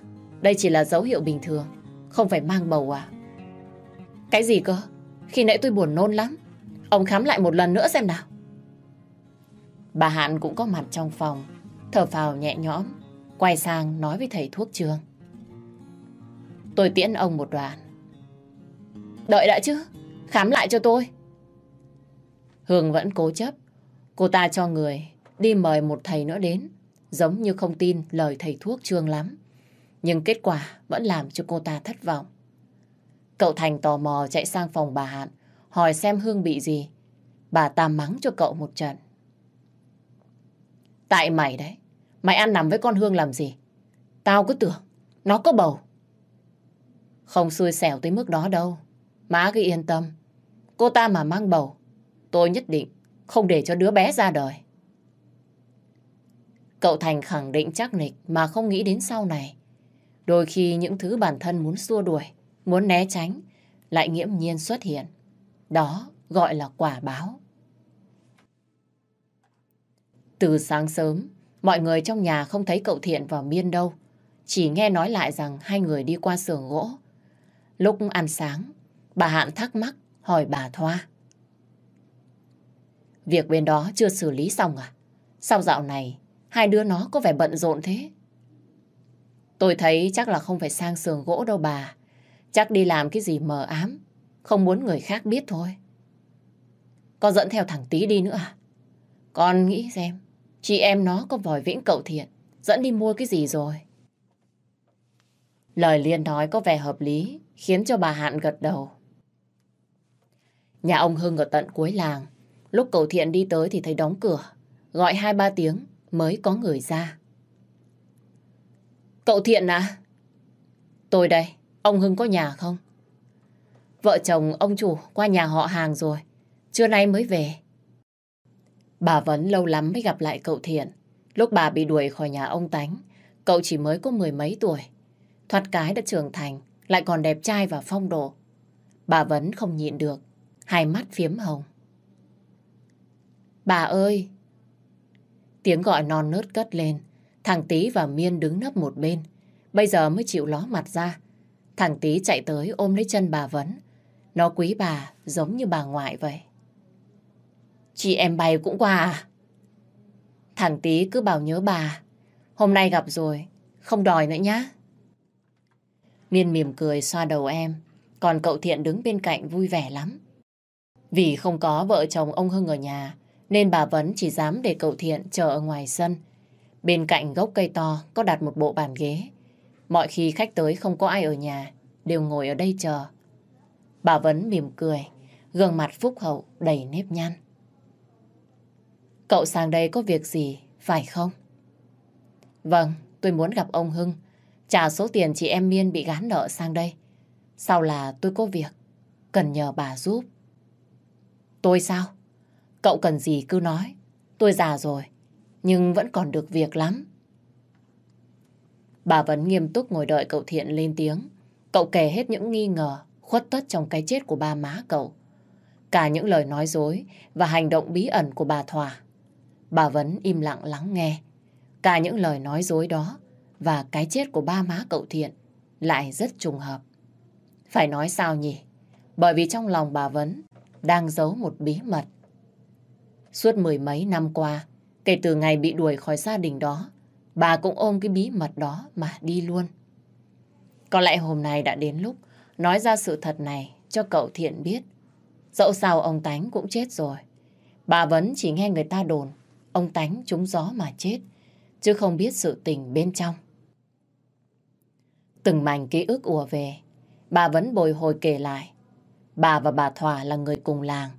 đây chỉ là dấu hiệu bình thường, không phải mang bầu à? Cái gì cơ? Khi nãy tôi buồn nôn lắm. Ông khám lại một lần nữa xem nào. Bà Hạn cũng có mặt trong phòng, thở phào nhẹ nhõm, quay sang nói với thầy thuốc trường. Tôi tiễn ông một đoạn. Đợi đã chứ, khám lại cho tôi. Hương vẫn cố chấp. Cô ta cho người đi mời một thầy nữa đến, giống như không tin lời thầy thuốc trương lắm. Nhưng kết quả vẫn làm cho cô ta thất vọng. Cậu Thành tò mò chạy sang phòng bà Hạn, hỏi xem Hương bị gì. Bà ta mắng cho cậu một trận. Tại mày đấy, mày ăn nằm với con Hương làm gì? Tao cứ tưởng nó có bầu. Không xui xẻo tới mức đó đâu. Má cứ yên tâm. Cô ta mà mang bầu, tôi nhất định không để cho đứa bé ra đời. Cậu Thành khẳng định chắc nịch mà không nghĩ đến sau này. Đôi khi những thứ bản thân muốn xua đuổi, muốn né tránh, lại nghiễm nhiên xuất hiện. Đó gọi là quả báo. Từ sáng sớm, mọi người trong nhà không thấy cậu Thiện vào Miên đâu. Chỉ nghe nói lại rằng hai người đi qua xưởng gỗ. Lúc ăn sáng, bà Hạn thắc mắc hỏi bà Thoa. Việc bên đó chưa xử lý xong à? Sao dạo này hai đứa nó có vẻ bận rộn thế? Tôi thấy chắc là không phải sang sườn gỗ đâu bà. Chắc đi làm cái gì mờ ám, không muốn người khác biết thôi. Con dẫn theo thằng Tý đi nữa à? Con nghĩ xem, chị em nó có vòi vĩnh cậu thiện, dẫn đi mua cái gì rồi? Lời Liên nói có vẻ hợp lý, khiến cho bà Hạn gật đầu. Nhà ông Hưng ở tận cuối làng, lúc cậu thiện đi tới thì thấy đóng cửa, gọi hai ba tiếng mới có người ra. Cậu thiện à? Tôi đây. Ông Hưng có nhà không? Vợ chồng ông chủ qua nhà họ hàng rồi. Trưa nay mới về. Bà vẫn lâu lắm mới gặp lại cậu Thiện. Lúc bà bị đuổi khỏi nhà ông Tánh, cậu chỉ mới có mười mấy tuổi. Thoát cái đã trưởng thành, lại còn đẹp trai và phong độ. Bà vẫn không nhịn được, hai mắt phiếm hồng. Bà ơi! Tiếng gọi non nớt cất lên, thằng Tý và Miên đứng nấp một bên. Bây giờ mới chịu ló mặt ra, Thằng Tý chạy tới ôm lấy chân bà Vấn. Nó quý bà giống như bà ngoại vậy. Chị em bay cũng qua à? Thằng Tý cứ bảo nhớ bà. Hôm nay gặp rồi, không đòi nữa nhá. Miên mỉm cười xoa đầu em, còn cậu Thiện đứng bên cạnh vui vẻ lắm. Vì không có vợ chồng ông Hưng ở nhà, nên bà Vấn chỉ dám để cậu Thiện chờ ở ngoài sân. Bên cạnh gốc cây to có đặt một bộ bàn ghế. Mọi khi khách tới không có ai ở nhà, đều ngồi ở đây chờ. Bà Vấn mỉm cười, gương mặt phúc hậu đầy nếp nhăn. Cậu sang đây có việc gì, phải không? Vâng, tôi muốn gặp ông Hưng, trả số tiền chị em Miên bị gán nợ sang đây. Sau là tôi có việc, cần nhờ bà giúp. Tôi sao? Cậu cần gì cứ nói. Tôi già rồi, nhưng vẫn còn được việc lắm. Bà vẫn nghiêm túc ngồi đợi cậu Thiện lên tiếng. Cậu kể hết những nghi ngờ, khuất tất trong cái chết của ba má cậu. Cả những lời nói dối và hành động bí ẩn của bà Thỏa. Bà vẫn im lặng lắng nghe. Cả những lời nói dối đó và cái chết của ba má cậu Thiện lại rất trùng hợp. Phải nói sao nhỉ? Bởi vì trong lòng bà Vấn đang giấu một bí mật. Suốt mười mấy năm qua, kể từ ngày bị đuổi khỏi gia đình đó, bà cũng ôm cái bí mật đó mà đi luôn. Có lẽ hôm nay đã đến lúc nói ra sự thật này cho cậu Thiện biết. Dẫu sao ông Tánh cũng chết rồi. Bà Vấn chỉ nghe người ta đồn ông Tánh trúng gió mà chết, chứ không biết sự tình bên trong. Từng mảnh ký ức ùa về, bà vẫn bồi hồi kể lại. Bà và bà Thỏa là người cùng làng.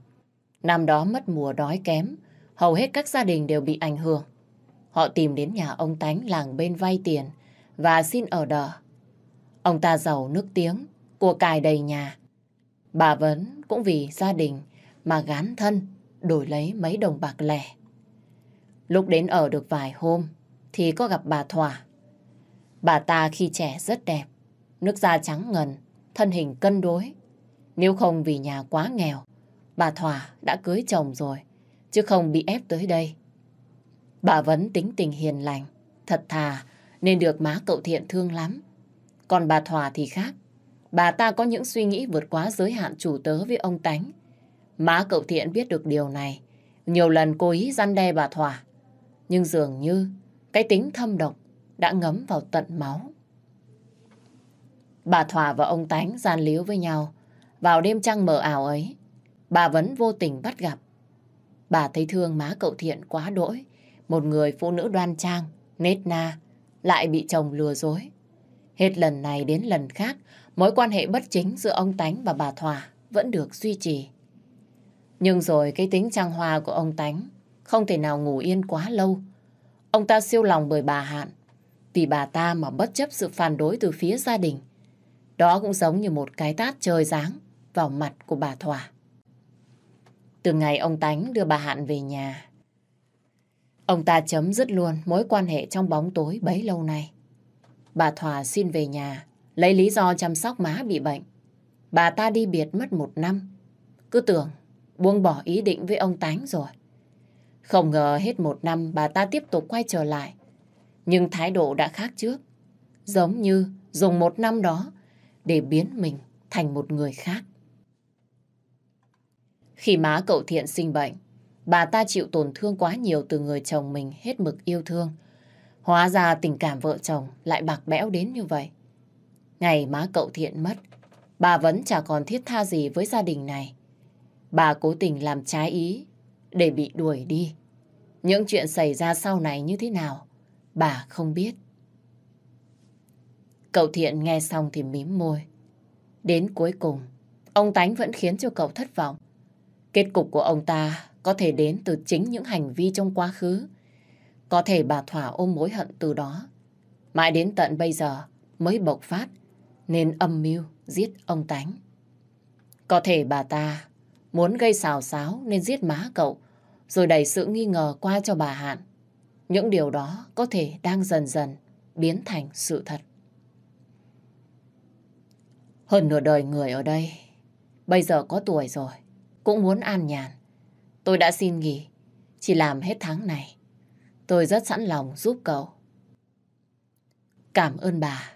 Năm đó mất mùa đói kém, hầu hết các gia đình đều bị ảnh hưởng. Họ tìm đến nhà ông Tánh làng bên vay tiền và xin ở đờ. Ông ta giàu nước tiếng, của cài đầy nhà. Bà Vấn cũng vì gia đình mà gán thân đổi lấy mấy đồng bạc lẻ. Lúc đến ở được vài hôm thì có gặp bà Thỏa. Bà ta khi trẻ rất đẹp, nước da trắng ngần, thân hình cân đối. Nếu không vì nhà quá nghèo, bà Thỏa đã cưới chồng rồi, chứ không bị ép tới đây. Bà Vấn tính tình hiền lành, thật thà, nên được má cậu thiện thương lắm. Còn bà Thỏa thì khác. Bà ta có những suy nghĩ vượt quá giới hạn chủ tớ với ông Tánh. Má cậu thiện biết được điều này. Nhiều lần cố ý răn đe bà Thỏa. Nhưng dường như cái tính thâm độc đã ngấm vào tận máu. Bà Thỏa và ông Tánh gian líu với nhau. Vào đêm trăng mờ ảo ấy, bà vẫn vô tình bắt gặp. Bà thấy thương má cậu thiện quá đỗi. Một người phụ nữ đoan trang, nết na, lại bị chồng lừa dối. Hết lần này đến lần khác, mối quan hệ bất chính giữa ông Tánh và bà Thỏa vẫn được duy trì. Nhưng rồi cái tính trang hoa của ông Tánh không thể nào ngủ yên quá lâu. Ông ta siêu lòng bởi bà Hạn, vì bà ta mà bất chấp sự phản đối từ phía gia đình. Đó cũng giống như một cái tát trời giáng vào mặt của bà Thỏa. Từ ngày ông Tánh đưa bà Hạn về nhà, ông ta chấm dứt luôn mối quan hệ trong bóng tối bấy lâu nay. Bà Thỏa xin về nhà, lấy lý do chăm sóc má bị bệnh. Bà ta đi biệt mất một năm. Cứ tưởng buông bỏ ý định với ông Tánh rồi. Không ngờ hết một năm bà ta tiếp tục quay trở lại. Nhưng thái độ đã khác trước. Giống như dùng một năm đó để biến mình thành một người khác. Khi má cậu thiện sinh bệnh, bà ta chịu tổn thương quá nhiều từ người chồng mình hết mực yêu thương. Hóa ra tình cảm vợ chồng lại bạc bẽo đến như vậy. Ngày má cậu thiện mất, bà vẫn chả còn thiết tha gì với gia đình này. Bà cố tình làm trái ý để bị đuổi đi. Những chuyện xảy ra sau này như thế nào, bà không biết. Cậu thiện nghe xong thì mím môi. Đến cuối cùng, ông Tánh vẫn khiến cho cậu thất vọng. Kết cục của ông ta có thể đến từ chính những hành vi trong quá khứ có thể bà Thỏa ôm mối hận từ đó. Mãi đến tận bây giờ mới bộc phát nên âm mưu giết ông Tánh. Có thể bà ta muốn gây xào xáo nên giết má cậu rồi đẩy sự nghi ngờ qua cho bà Hạn. Những điều đó có thể đang dần dần biến thành sự thật. Hơn nửa đời người ở đây, bây giờ có tuổi rồi, cũng muốn an nhàn. Tôi đã xin nghỉ, chỉ làm hết tháng này. Tôi rất sẵn lòng giúp cậu. Cảm ơn bà.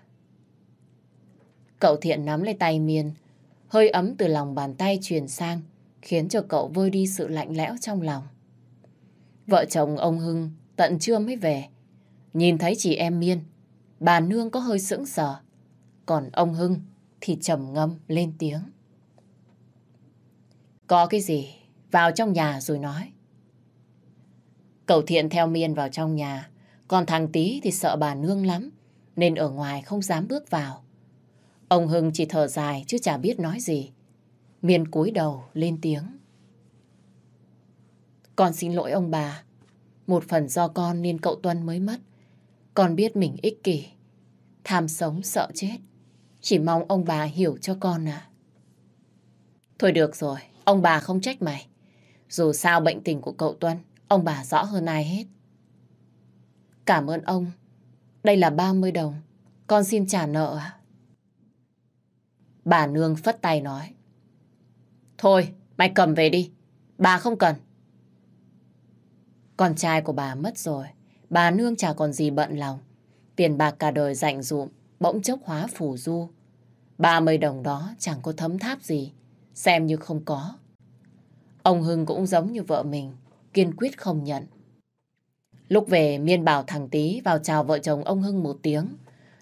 Cậu thiện nắm lấy tay Miên, hơi ấm từ lòng bàn tay truyền sang, khiến cho cậu vơi đi sự lạnh lẽo trong lòng. Vợ chồng ông Hưng tận trưa mới về. Nhìn thấy chị em Miên, bà Nương có hơi sững sờ. Còn ông Hưng thì trầm ngâm lên tiếng. Có cái gì, vào trong nhà rồi nói. Cậu thiện theo Miên vào trong nhà, còn thằng Tý thì sợ bà nương lắm, nên ở ngoài không dám bước vào. Ông Hưng chỉ thở dài chứ chả biết nói gì. Miên cúi đầu lên tiếng. Con xin lỗi ông bà. Một phần do con nên cậu Tuân mới mất. Con biết mình ích kỷ, tham sống sợ chết. Chỉ mong ông bà hiểu cho con à. Thôi được rồi, ông bà không trách mày. Dù sao bệnh tình của cậu Tuân, ông bà rõ hơn ai hết. Cảm ơn ông. Đây là 30 đồng. Con xin trả nợ à? Bà Nương phất tay nói. Thôi, mày cầm về đi. Bà không cần. Con trai của bà mất rồi. Bà Nương chả còn gì bận lòng. Tiền bạc cả đời dành dụm, bỗng chốc hóa phủ du. 30 đồng đó chẳng có thấm tháp gì, xem như không có. Ông Hưng cũng giống như vợ mình, kiên quyết không nhận. Lúc về, Miên bảo thằng Tý vào chào vợ chồng ông Hưng một tiếng.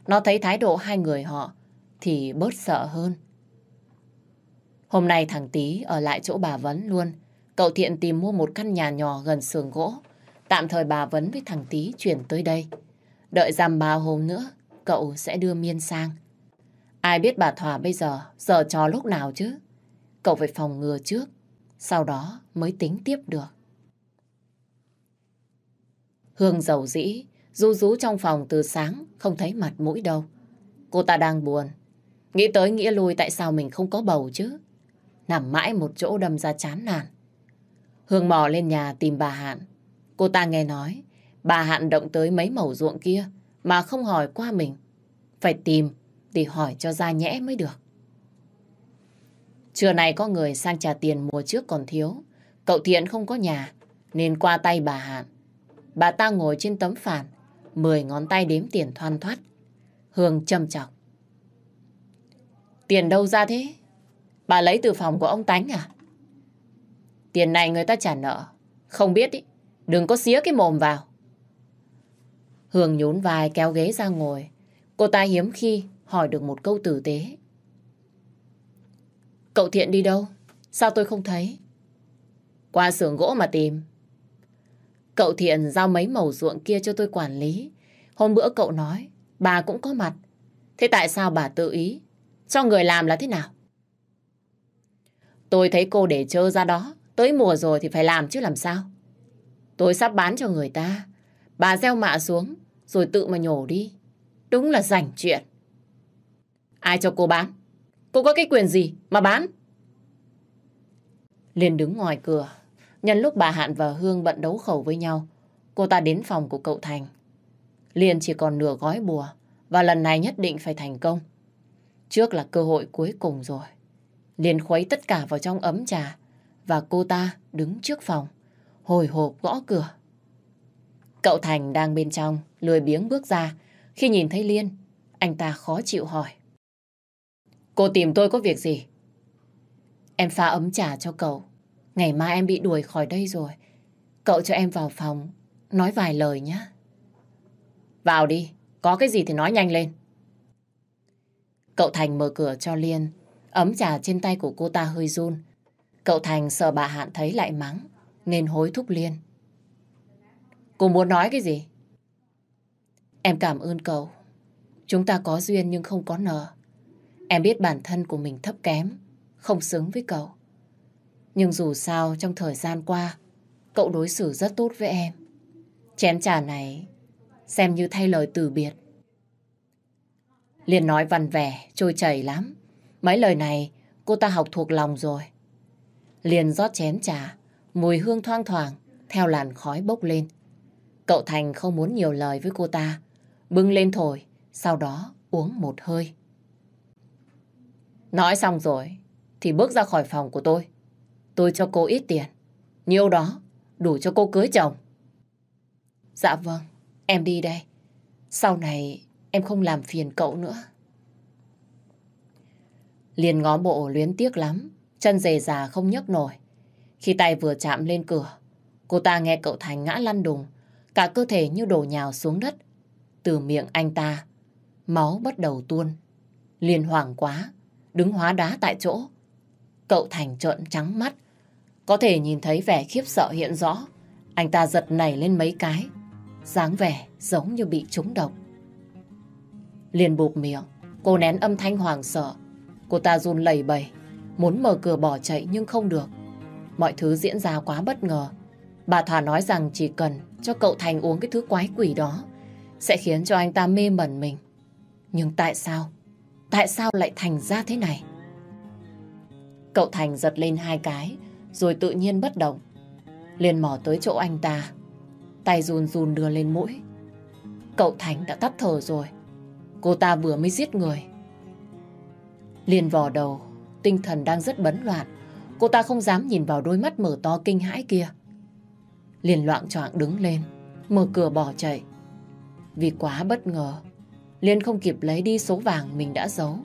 Nó thấy thái độ hai người họ thì bớt sợ hơn. Hôm nay thằng Tý ở lại chỗ bà Vấn luôn. Cậu Thiện tìm mua một căn nhà nhỏ gần sườn gỗ. Tạm thời bà Vấn với thằng Tý chuyển tới đây. Đợi dằm ba hôm nữa, cậu sẽ đưa Miên sang. Ai biết bà Thỏa bây giờ, giờ trò lúc nào chứ? Cậu phải phòng ngừa trước, sau đó mới tính tiếp được. Hương giàu dĩ, ru rú trong phòng từ sáng, không thấy mặt mũi đâu. Cô ta đang buồn. Nghĩ tới nghĩa lui tại sao mình không có bầu chứ. Nằm mãi một chỗ đâm ra chán nản. Hương mò lên nhà tìm bà Hạn. Cô ta nghe nói, bà Hạn động tới mấy mẩu ruộng kia mà không hỏi qua mình. Phải tìm thì hỏi cho ra nhẽ mới được. Trưa này có người sang trả tiền mùa trước còn thiếu. Cậu Thiện không có nhà nên qua tay bà Hạn. Bà ta ngồi trên tấm phản, mười ngón tay đếm tiền thoăn thoát. Hương châm chọc. Tiền đâu ra thế? Bà lấy từ phòng của ông Tánh à? Tiền này người ta trả nợ. Không biết ý, đừng có xía cái mồm vào. Hương nhún vai kéo ghế ra ngồi. Cô ta hiếm khi hỏi được một câu tử tế. Cậu Thiện đi đâu? Sao tôi không thấy? Qua xưởng gỗ mà tìm. Cậu Thiện giao mấy mẩu ruộng kia cho tôi quản lý. Hôm bữa cậu nói, bà cũng có mặt. Thế tại sao bà tự ý? Cho người làm là thế nào? Tôi thấy cô để trơ ra đó. Tới mùa rồi thì phải làm chứ làm sao? Tôi sắp bán cho người ta. Bà gieo mạ xuống, rồi tự mà nhổ đi. Đúng là rảnh chuyện. Ai cho cô bán? Cô có cái quyền gì mà bán? Liên đứng ngoài cửa. Nhân lúc bà Hạn và Hương bận đấu khẩu với nhau, cô ta đến phòng của cậu Thành. Liên chỉ còn nửa gói bùa, và lần này nhất định phải thành công. Trước là cơ hội cuối cùng rồi. Liên khuấy tất cả vào trong ấm trà, và cô ta đứng trước phòng, hồi hộp gõ cửa. Cậu Thành đang bên trong, lười biếng bước ra. Khi nhìn thấy Liên, anh ta khó chịu hỏi. Cô tìm tôi có việc gì? Em pha ấm trà cho cậu. Ngày mai em bị đuổi khỏi đây rồi. Cậu cho em vào phòng, nói vài lời nhé. Vào đi, có cái gì thì nói nhanh lên. Cậu Thành mở cửa cho Liên. Ấm trà trên tay của cô ta hơi run. Cậu Thành sợ bà Hạn thấy lại mắng, nên hối thúc Liên. Cô muốn nói cái gì? Em cảm ơn cậu. Chúng ta có duyên nhưng không có nợ. Em biết bản thân của mình thấp kém, không xứng với cậu. Nhưng dù sao trong thời gian qua, cậu đối xử rất tốt với em. Chén trà này xem như thay lời từ biệt. Liên nói văn vẻ, trôi chảy lắm. Mấy lời này cô ta học thuộc lòng rồi. Liền rót chén trà, mùi hương thoang thoảng, theo làn khói bốc lên. Cậu Thành không muốn nhiều lời với cô ta, bưng lên thổi, sau đó uống một hơi. Nói xong rồi, thì bước ra khỏi phòng của tôi. Tôi cho cô ít tiền. Nhiêu đó, đủ cho cô cưới chồng. Dạ vâng, em đi đây. Sau này em không làm phiền cậu nữa. Liền ngó bộ luyến tiếc lắm, chân dề già không nhấc nổi. Khi tay vừa chạm lên cửa, cô ta nghe cậu Thành ngã lăn đùng, cả cơ thể như đổ nhào xuống đất. Từ miệng anh ta, máu bắt đầu tuôn. Liền hoảng quá, đứng hóa đá tại chỗ. Cậu Thành trợn trắng mắt, có thể nhìn thấy vẻ khiếp sợ hiện rõ. Anh ta giật nảy lên mấy cái, dáng vẻ giống như bị trúng độc. Liền bụp miệng, cô nén âm thanh hoàng sợ. Cô ta run lẩy bẩy, muốn mở cửa bỏ chạy nhưng không được. Mọi thứ diễn ra quá bất ngờ. Bà Thà nói rằng chỉ cần cho cậu Thành uống cái thứ quái quỷ đó, sẽ khiến cho anh ta mê mẩn mình. Nhưng tại sao? Tại sao lại thành ra thế này? Cậu Thành giật lên hai cái, rồi tự nhiên bất động. liền mò tới chỗ anh ta, tay run run đưa lên mũi. Cậu Thành đã tắt thở rồi. Cô ta vừa mới giết người. Liền vò đầu, tinh thần đang rất bấn loạn. Cô ta không dám nhìn vào đôi mắt mở to kinh hãi kia. Liền loạn choạng đứng lên, mở cửa bỏ chạy. Vì quá bất ngờ, Liên không kịp lấy đi số vàng mình đã giấu.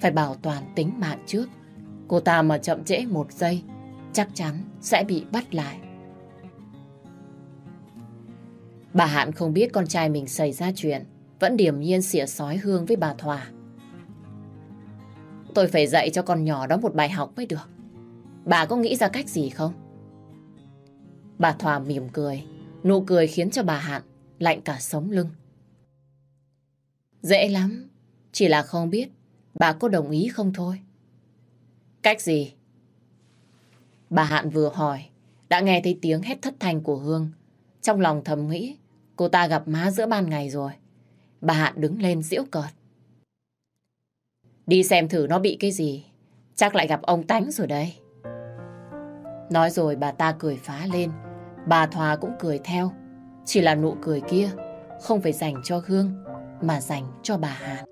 Phải bảo toàn tính mạng trước. Cô ta mà chậm trễ một giây, chắc chắn sẽ bị bắt lại. Bà Hạn không biết con trai mình xảy ra chuyện, vẫn điềm nhiên xỉa sói hương với bà Thòa. Tôi phải dạy cho con nhỏ đó một bài học mới được. Bà có nghĩ ra cách gì không? Bà Thòa mỉm cười, nụ cười khiến cho bà Hạn lạnh cả sống lưng. Dễ lắm, chỉ là không biết bà có đồng ý không thôi. Cách gì? Bà Hạn vừa hỏi, đã nghe thấy tiếng hét thất thanh của Hương. Trong lòng thầm nghĩ, cô ta gặp má giữa ban ngày rồi. Bà Hạn đứng lên giễu cợt. Đi xem thử nó bị cái gì. Chắc lại gặp ông Tánh rồi đây. Nói rồi bà ta cười phá lên. Bà Thoa cũng cười theo. Chỉ là nụ cười kia không phải dành cho Hương, mà dành cho bà Hàn.